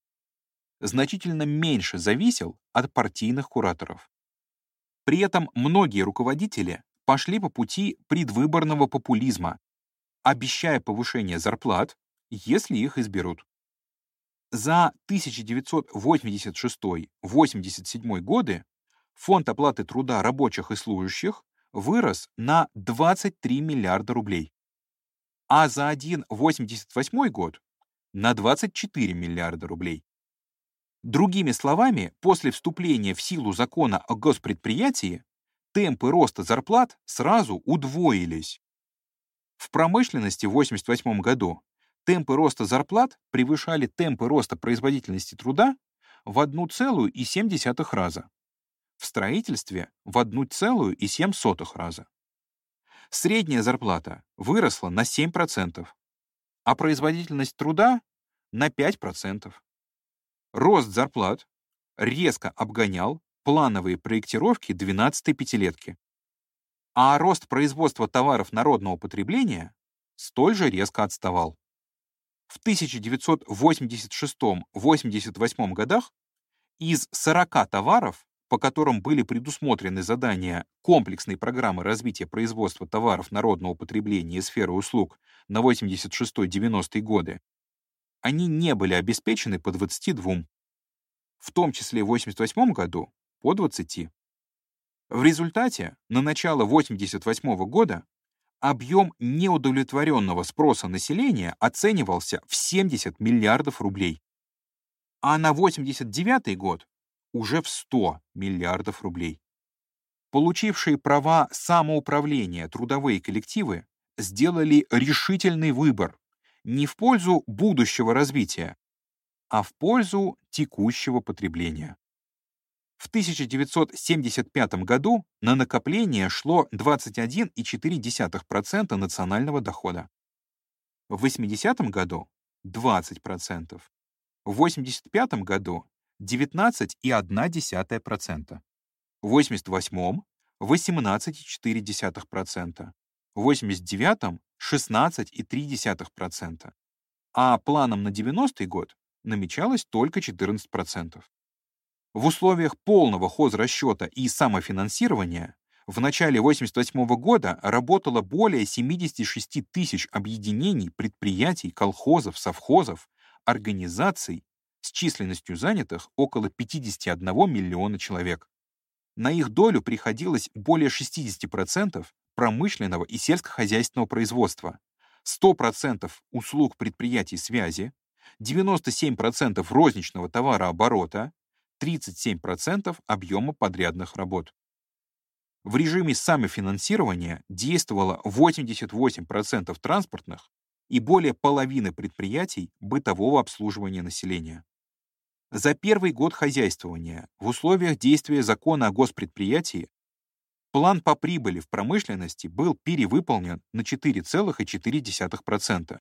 значительно меньше зависел от партийных кураторов. При этом многие руководители пошли по пути предвыборного популизма, обещая повышение зарплат, если их изберут. За 1986-87 годы фонд оплаты труда рабочих и служащих вырос на 23 миллиарда рублей, а за 1,88 год на 24 миллиарда рублей. Другими словами, после вступления в силу закона о госпредприятии темпы роста зарплат сразу удвоились. В промышленности в 1988 году темпы роста зарплат превышали темпы роста производительности труда в 1,7 раза. В строительстве в 1,7 раза. Средняя зарплата выросла на 7%, а производительность труда — на 5%. Рост зарплат резко обгонял плановые проектировки 12-й пятилетки. А рост производства товаров народного потребления столь же резко отставал. В 1986-88 годах из 40 товаров, по которым были предусмотрены задания комплексной программы развития производства товаров народного потребления и сферы услуг на 86-90 годы, они не были обеспечены по 22, в том числе в 88 году по 20. В результате на начало 88 года объем неудовлетворенного спроса населения оценивался в 70 миллиардов рублей, а на 89 год уже в 100 миллиардов рублей. Получившие права самоуправления трудовые коллективы сделали решительный выбор не в пользу будущего развития, а в пользу текущего потребления. В 1975 году на накопление шло 21,4% национального дохода. В 80 году — 20%. В 85 году — 19,1%. В 88 — 18,4%. В 89 — 16,3%. А планом на 90 год намечалось только 14%. В условиях полного хозрасчета и самофинансирования в начале 1988 года работало более 76 тысяч объединений, предприятий, колхозов, совхозов, организаций с численностью занятых около 51 миллиона человек. На их долю приходилось более 60% промышленного и сельскохозяйственного производства, 100% услуг предприятий связи, 97% розничного товарооборота, 37% объема подрядных работ. В режиме самофинансирования действовало 88% транспортных и более половины предприятий бытового обслуживания населения. За первый год хозяйствования в условиях действия закона о госпредприятии план по прибыли в промышленности был перевыполнен на 4,4%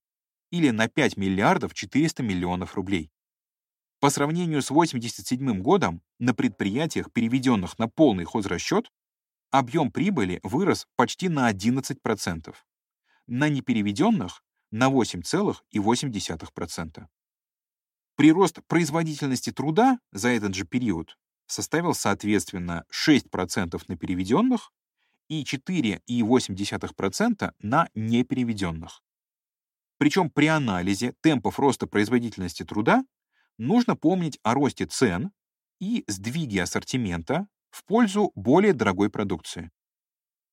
или на 5 миллиардов 400 миллионов рублей. По сравнению с 1987 годом на предприятиях, переведенных на полный хозрасчет, объем прибыли вырос почти на 11%, на непереведенных — на 8,8%. Прирост производительности труда за этот же период составил, соответственно, 6% на переведенных и 4,8% на непереведенных. Причем при анализе темпов роста производительности труда нужно помнить о росте цен и сдвиге ассортимента в пользу более дорогой продукции.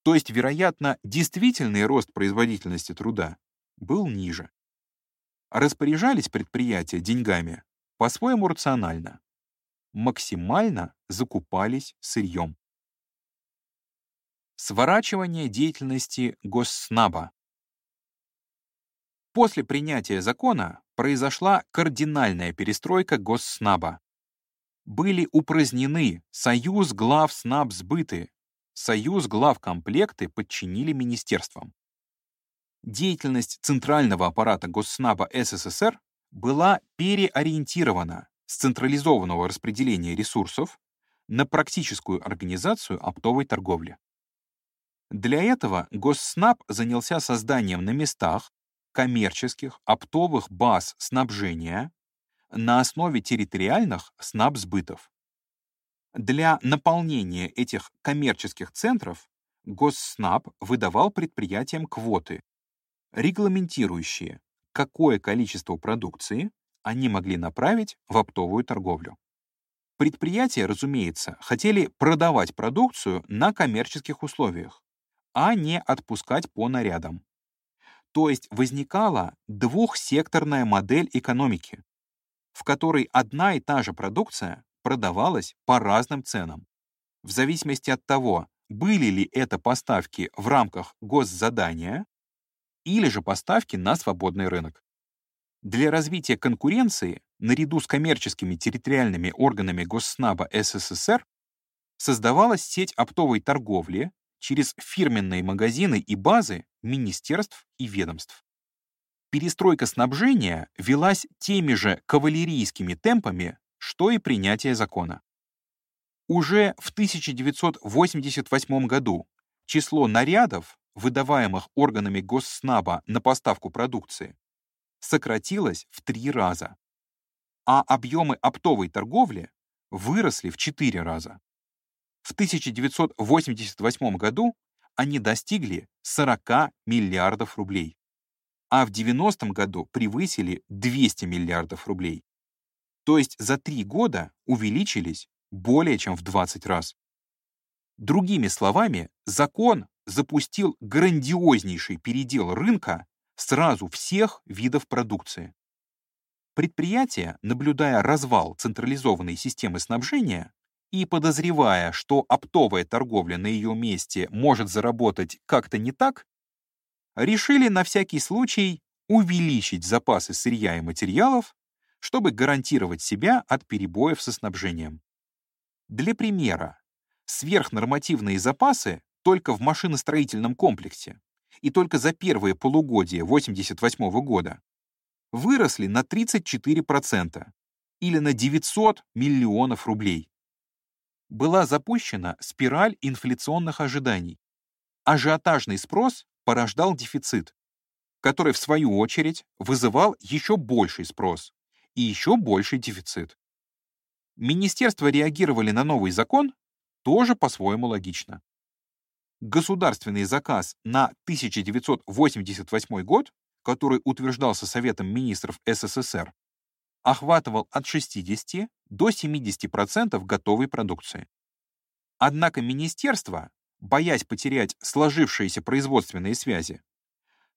То есть, вероятно, действительный рост производительности труда был ниже. Распоряжались предприятия деньгами по-своему рационально. Максимально закупались сырьем. Сворачивание деятельности Госснаба. После принятия закона произошла кардинальная перестройка Госснаба. Были упразднены союз глав снабсбыты, союз глав комплекты подчинили министерствам. Деятельность центрального аппарата Госснаба СССР была переориентирована с централизованного распределения ресурсов на практическую организацию оптовой торговли. Для этого Госснаб занялся созданием на местах коммерческих оптовых баз снабжения на основе территориальных снабсбытов. Для наполнения этих коммерческих центров Госснаб выдавал предприятиям квоты, регламентирующие, какое количество продукции они могли направить в оптовую торговлю. Предприятия, разумеется, хотели продавать продукцию на коммерческих условиях, а не отпускать по нарядам. То есть возникала двухсекторная модель экономики, в которой одна и та же продукция продавалась по разным ценам, в зависимости от того, были ли это поставки в рамках госзадания или же поставки на свободный рынок. Для развития конкуренции, наряду с коммерческими территориальными органами Госснаба СССР, создавалась сеть оптовой торговли через фирменные магазины и базы министерств и ведомств. Перестройка снабжения велась теми же кавалерийскими темпами, что и принятие закона. Уже в 1988 году число нарядов, выдаваемых органами Госснаба на поставку продукции, сократилось в три раза, а объемы оптовой торговли выросли в четыре раза. В 1988 году они достигли 40 миллиардов рублей, а в 90 году превысили 200 миллиардов рублей. То есть за три года увеличились более чем в 20 раз. Другими словами, закон запустил грандиознейший передел рынка сразу всех видов продукции. Предприятия, наблюдая развал централизованной системы снабжения и подозревая, что оптовая торговля на ее месте может заработать как-то не так, решили на всякий случай увеличить запасы сырья и материалов, чтобы гарантировать себя от перебоев со снабжением. Для примера, сверхнормативные запасы только в машиностроительном комплексе и только за первые полугодия 1988 года выросли на 34% или на 900 миллионов рублей. Была запущена спираль инфляционных ожиданий. Ажиотажный спрос порождал дефицит, который, в свою очередь, вызывал еще больший спрос и еще больший дефицит. Министерства реагировали на новый закон тоже по-своему логично государственный заказ на 1988 год, который утверждался Советом министров СССР, охватывал от 60 до 70% готовой продукции. Однако министерства, боясь потерять сложившиеся производственные связи,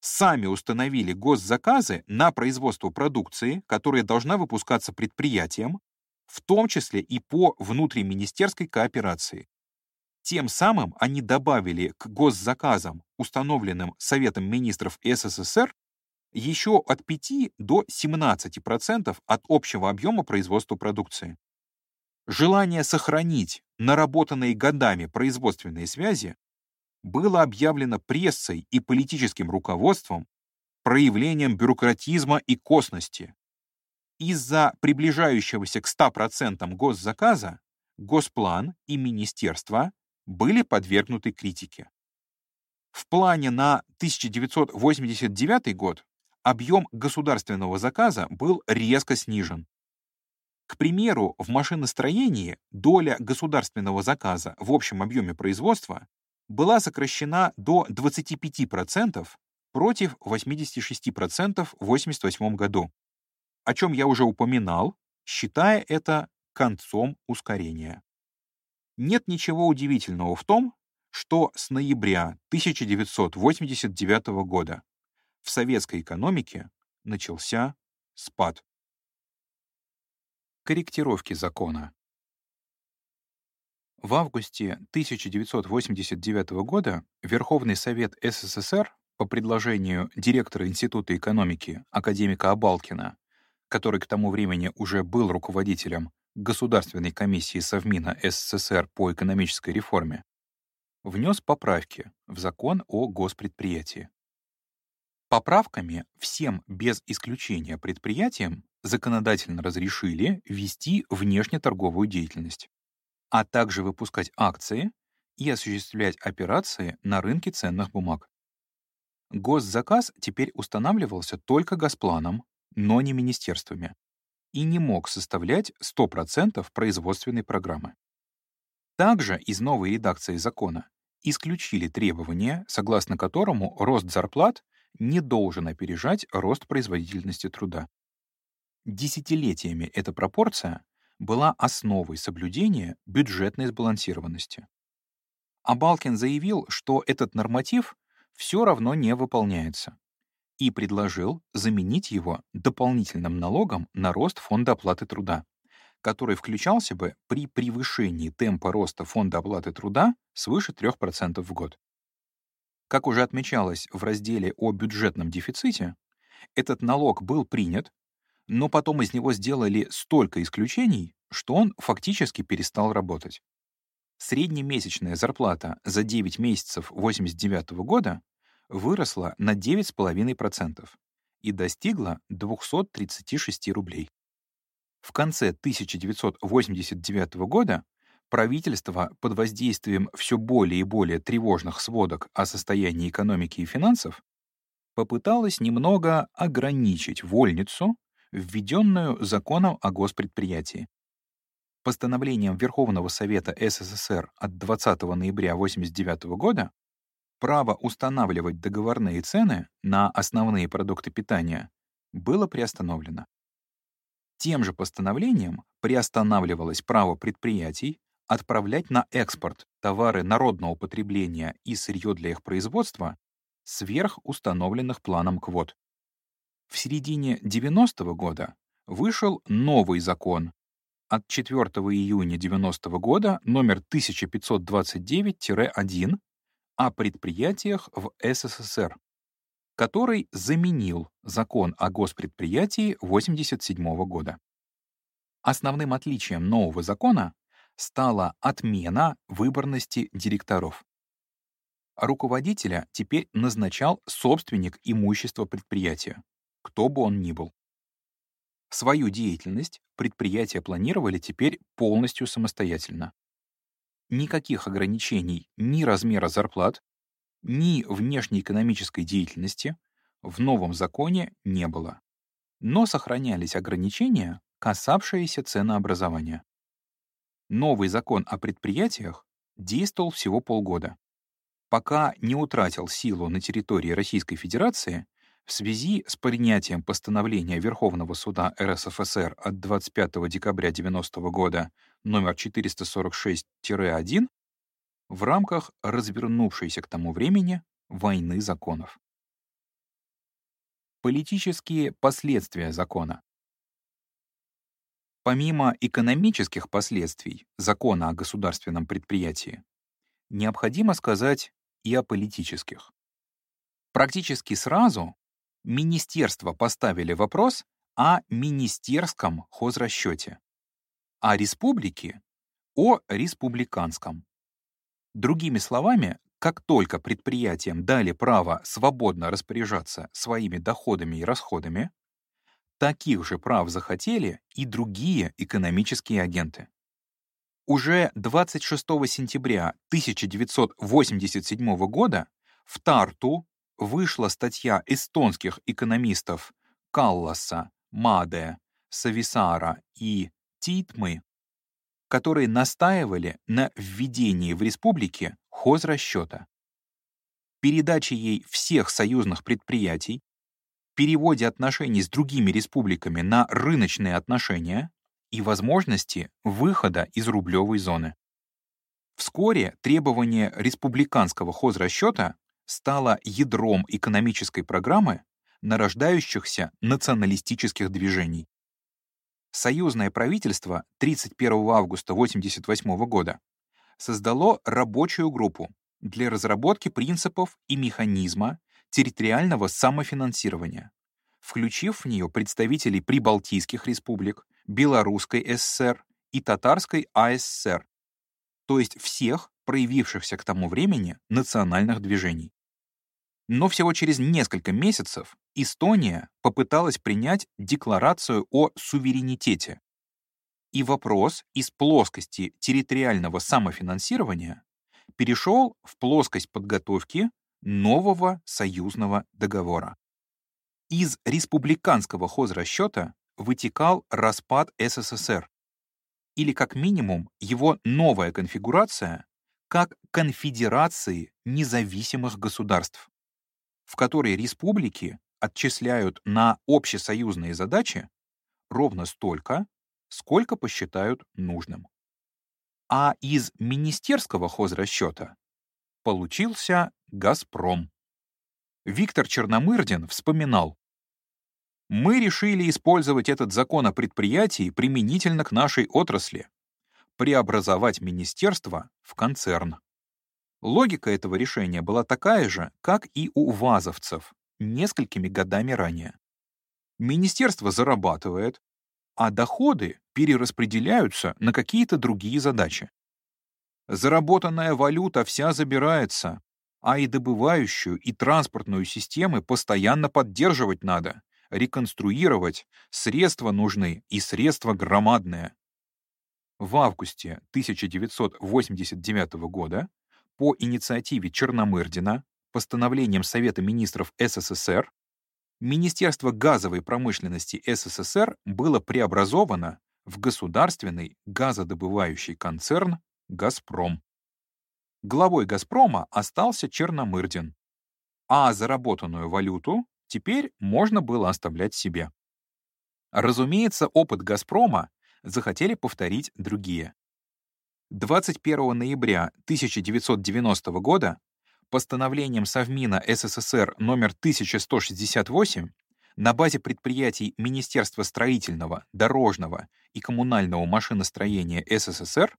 сами установили госзаказы на производство продукции, которая должна выпускаться предприятием, в том числе и по внутриминистерской кооперации. Тем самым они добавили к госзаказам, установленным Советом министров СССР, еще от 5 до 17% от общего объема производства продукции. Желание сохранить наработанные годами производственные связи было объявлено прессой и политическим руководством проявлением бюрократизма и косности. Из-за приближающегося к 100% госзаказа Госплан и министерства были подвергнуты критике. В плане на 1989 год объем государственного заказа был резко снижен. К примеру, в машиностроении доля государственного заказа в общем объеме производства была сокращена до 25% против 86% в 1988 году, о чем я уже упоминал, считая это концом ускорения. Нет ничего удивительного в том, что с ноября 1989 года в советской экономике начался спад. Корректировки закона. В августе 1989 года Верховный Совет СССР по предложению директора Института экономики академика Абалкина, который к тому времени уже был руководителем Государственной комиссии Совмина СССР по экономической реформе, внес поправки в закон о госпредприятии. Поправками всем без исключения предприятиям законодательно разрешили вести внешнеторговую деятельность, а также выпускать акции и осуществлять операции на рынке ценных бумаг. Госзаказ теперь устанавливался только Госпланом, но не министерствами и не мог составлять 100% производственной программы. Также из новой редакции закона исключили требование, согласно которому рост зарплат не должен опережать рост производительности труда. Десятилетиями эта пропорция была основой соблюдения бюджетной сбалансированности. А Балкин заявил, что этот норматив все равно не выполняется и предложил заменить его дополнительным налогом на рост фонда оплаты труда, который включался бы при превышении темпа роста фонда оплаты труда свыше 3% в год. Как уже отмечалось в разделе о бюджетном дефиците, этот налог был принят, но потом из него сделали столько исключений, что он фактически перестал работать. Среднемесячная зарплата за 9 месяцев 1989 года выросла на 9,5% и достигла 236 рублей. В конце 1989 года правительство под воздействием все более и более тревожных сводок о состоянии экономики и финансов попыталось немного ограничить вольницу, введенную законом о госпредприятии. Постановлением Верховного Совета СССР от 20 ноября 1989 года право устанавливать договорные цены на основные продукты питания было приостановлено. Тем же постановлением приостанавливалось право предприятий отправлять на экспорт товары народного потребления и сырье для их производства сверх установленных планом квот. В середине 90-го года вышел новый закон от 4 июня 90 -го года номер 1529-1 о предприятиях в СССР, который заменил закон о госпредприятии 1987 года. Основным отличием нового закона стала отмена выборности директоров. Руководителя теперь назначал собственник имущества предприятия, кто бы он ни был. Свою деятельность предприятия планировали теперь полностью самостоятельно никаких ограничений ни размера зарплат, ни внешнеэкономической деятельности в новом законе не было. Но сохранялись ограничения, касавшиеся ценообразования. Новый закон о предприятиях действовал всего полгода, пока не утратил силу на территории Российской Федерации в связи с принятием постановления Верховного суда РСФСР от 25 декабря 1990 года номер 446-1 в рамках развернувшейся к тому времени войны законов. Политические последствия закона. Помимо экономических последствий закона о государственном предприятии, необходимо сказать и о политических. Практически сразу министерства поставили вопрос о министерском хозрасчете, а республики — о республиканском. Другими словами, как только предприятиям дали право свободно распоряжаться своими доходами и расходами, таких же прав захотели и другие экономические агенты. Уже 26 сентября 1987 года в Тарту вышла статья эстонских экономистов Калласа, Маде, Сависара и Титмы, которые настаивали на введении в республике хозрасчета, передаче ей всех союзных предприятий, переводе отношений с другими республиками на рыночные отношения и возможности выхода из рублевой зоны. Вскоре требование республиканского хозрасчета стало ядром экономической программы нарождающихся националистических движений. Союзное правительство 31 августа 1988 года создало рабочую группу для разработки принципов и механизма территориального самофинансирования, включив в нее представителей прибалтийских республик, Белорусской ССР и Татарской АССР, то есть всех проявившихся к тому времени национальных движений. Но всего через несколько месяцев Эстония попыталась принять декларацию о суверенитете. И вопрос из плоскости территориального самофинансирования перешел в плоскость подготовки нового союзного договора. Из республиканского хозрасчета вытекал распад СССР, или как минимум его новая конфигурация как конфедерации независимых государств в которой республики отчисляют на общесоюзные задачи ровно столько, сколько посчитают нужным. А из министерского хозрасчета получился «Газпром». Виктор Черномырдин вспоминал, «Мы решили использовать этот закон о предприятии применительно к нашей отрасли, преобразовать министерство в концерн. Логика этого решения была такая же, как и у вазовцев несколькими годами ранее. Министерство зарабатывает, а доходы перераспределяются на какие-то другие задачи. Заработанная валюта вся забирается, а и добывающую, и транспортную системы постоянно поддерживать надо, реконструировать, средства нужны, и средства громадные. В августе 1989 года по инициативе Черномырдина постановлением Совета министров СССР Министерство газовой промышленности СССР было преобразовано в государственный газодобывающий концерн «Газпром». Главой «Газпрома» остался Черномырдин, а заработанную валюту теперь можно было оставлять себе. Разумеется, опыт «Газпрома» захотели повторить другие. 21 ноября 1990 года постановлением Совмина СССР номер 1168 на базе предприятий Министерства строительного, дорожного и коммунального машиностроения СССР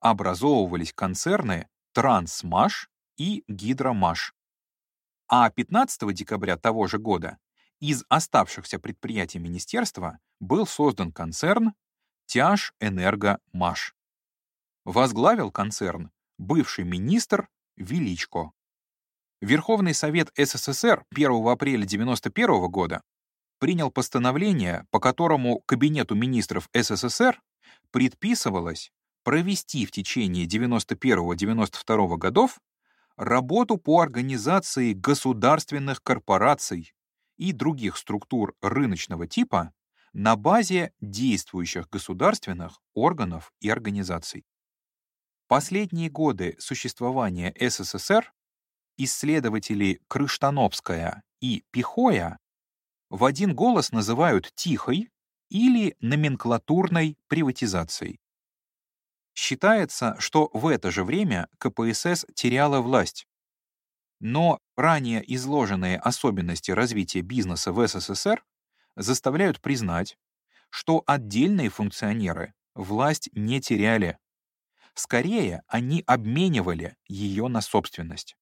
образовывались концерны Трансмаш и Гидромаш. А 15 декабря того же года из оставшихся предприятий министерства был создан концерн Тяж Энергомаш. Возглавил концерн бывший министр Величко. Верховный Совет СССР 1 апреля 1991 года принял постановление, по которому Кабинету министров СССР предписывалось провести в течение 91-92 годов работу по организации государственных корпораций и других структур рыночного типа на базе действующих государственных органов и организаций. Последние годы существования СССР исследователи Крыштановская и Пихоя в один голос называют тихой или номенклатурной приватизацией. Считается, что в это же время КПСС теряла власть. Но ранее изложенные особенности развития бизнеса в СССР заставляют признать, что отдельные функционеры власть не теряли. Скорее, они обменивали ее на собственность.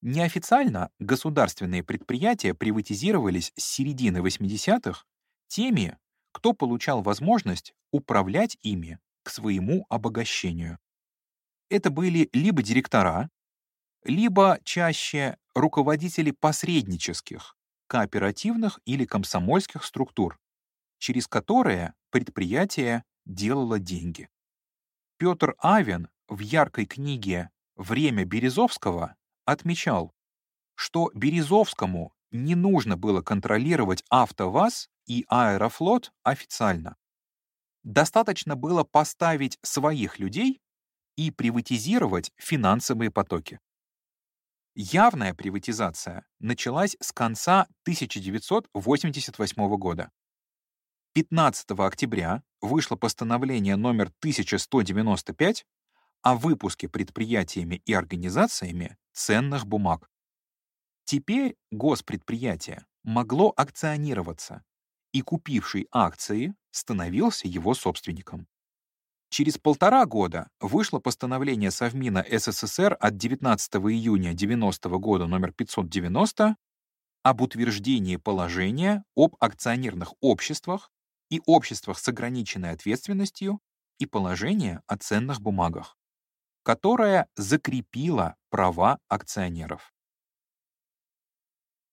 Неофициально государственные предприятия приватизировались с середины 80-х теми, кто получал возможность управлять ими к своему обогащению. Это были либо директора, либо чаще руководители посреднических, кооперативных или комсомольских структур, через которые предприятие делало деньги. Петр Авен в яркой книге «Время Березовского» отмечал, что Березовскому не нужно было контролировать АвтоВАЗ и Аэрофлот официально. Достаточно было поставить своих людей и приватизировать финансовые потоки. Явная приватизация началась с конца 1988 года. 15 октября вышло постановление номер 1195 о выпуске предприятиями и организациями ценных бумаг. Теперь госпредприятие могло акционироваться, и купивший акции становился его собственником. Через полтора года вышло постановление Совмина СССР от 19 июня 90 года номер 590 об утверждении положения об акционерных обществах и обществах с ограниченной ответственностью и положение о ценных бумагах которая закрепила права акционеров.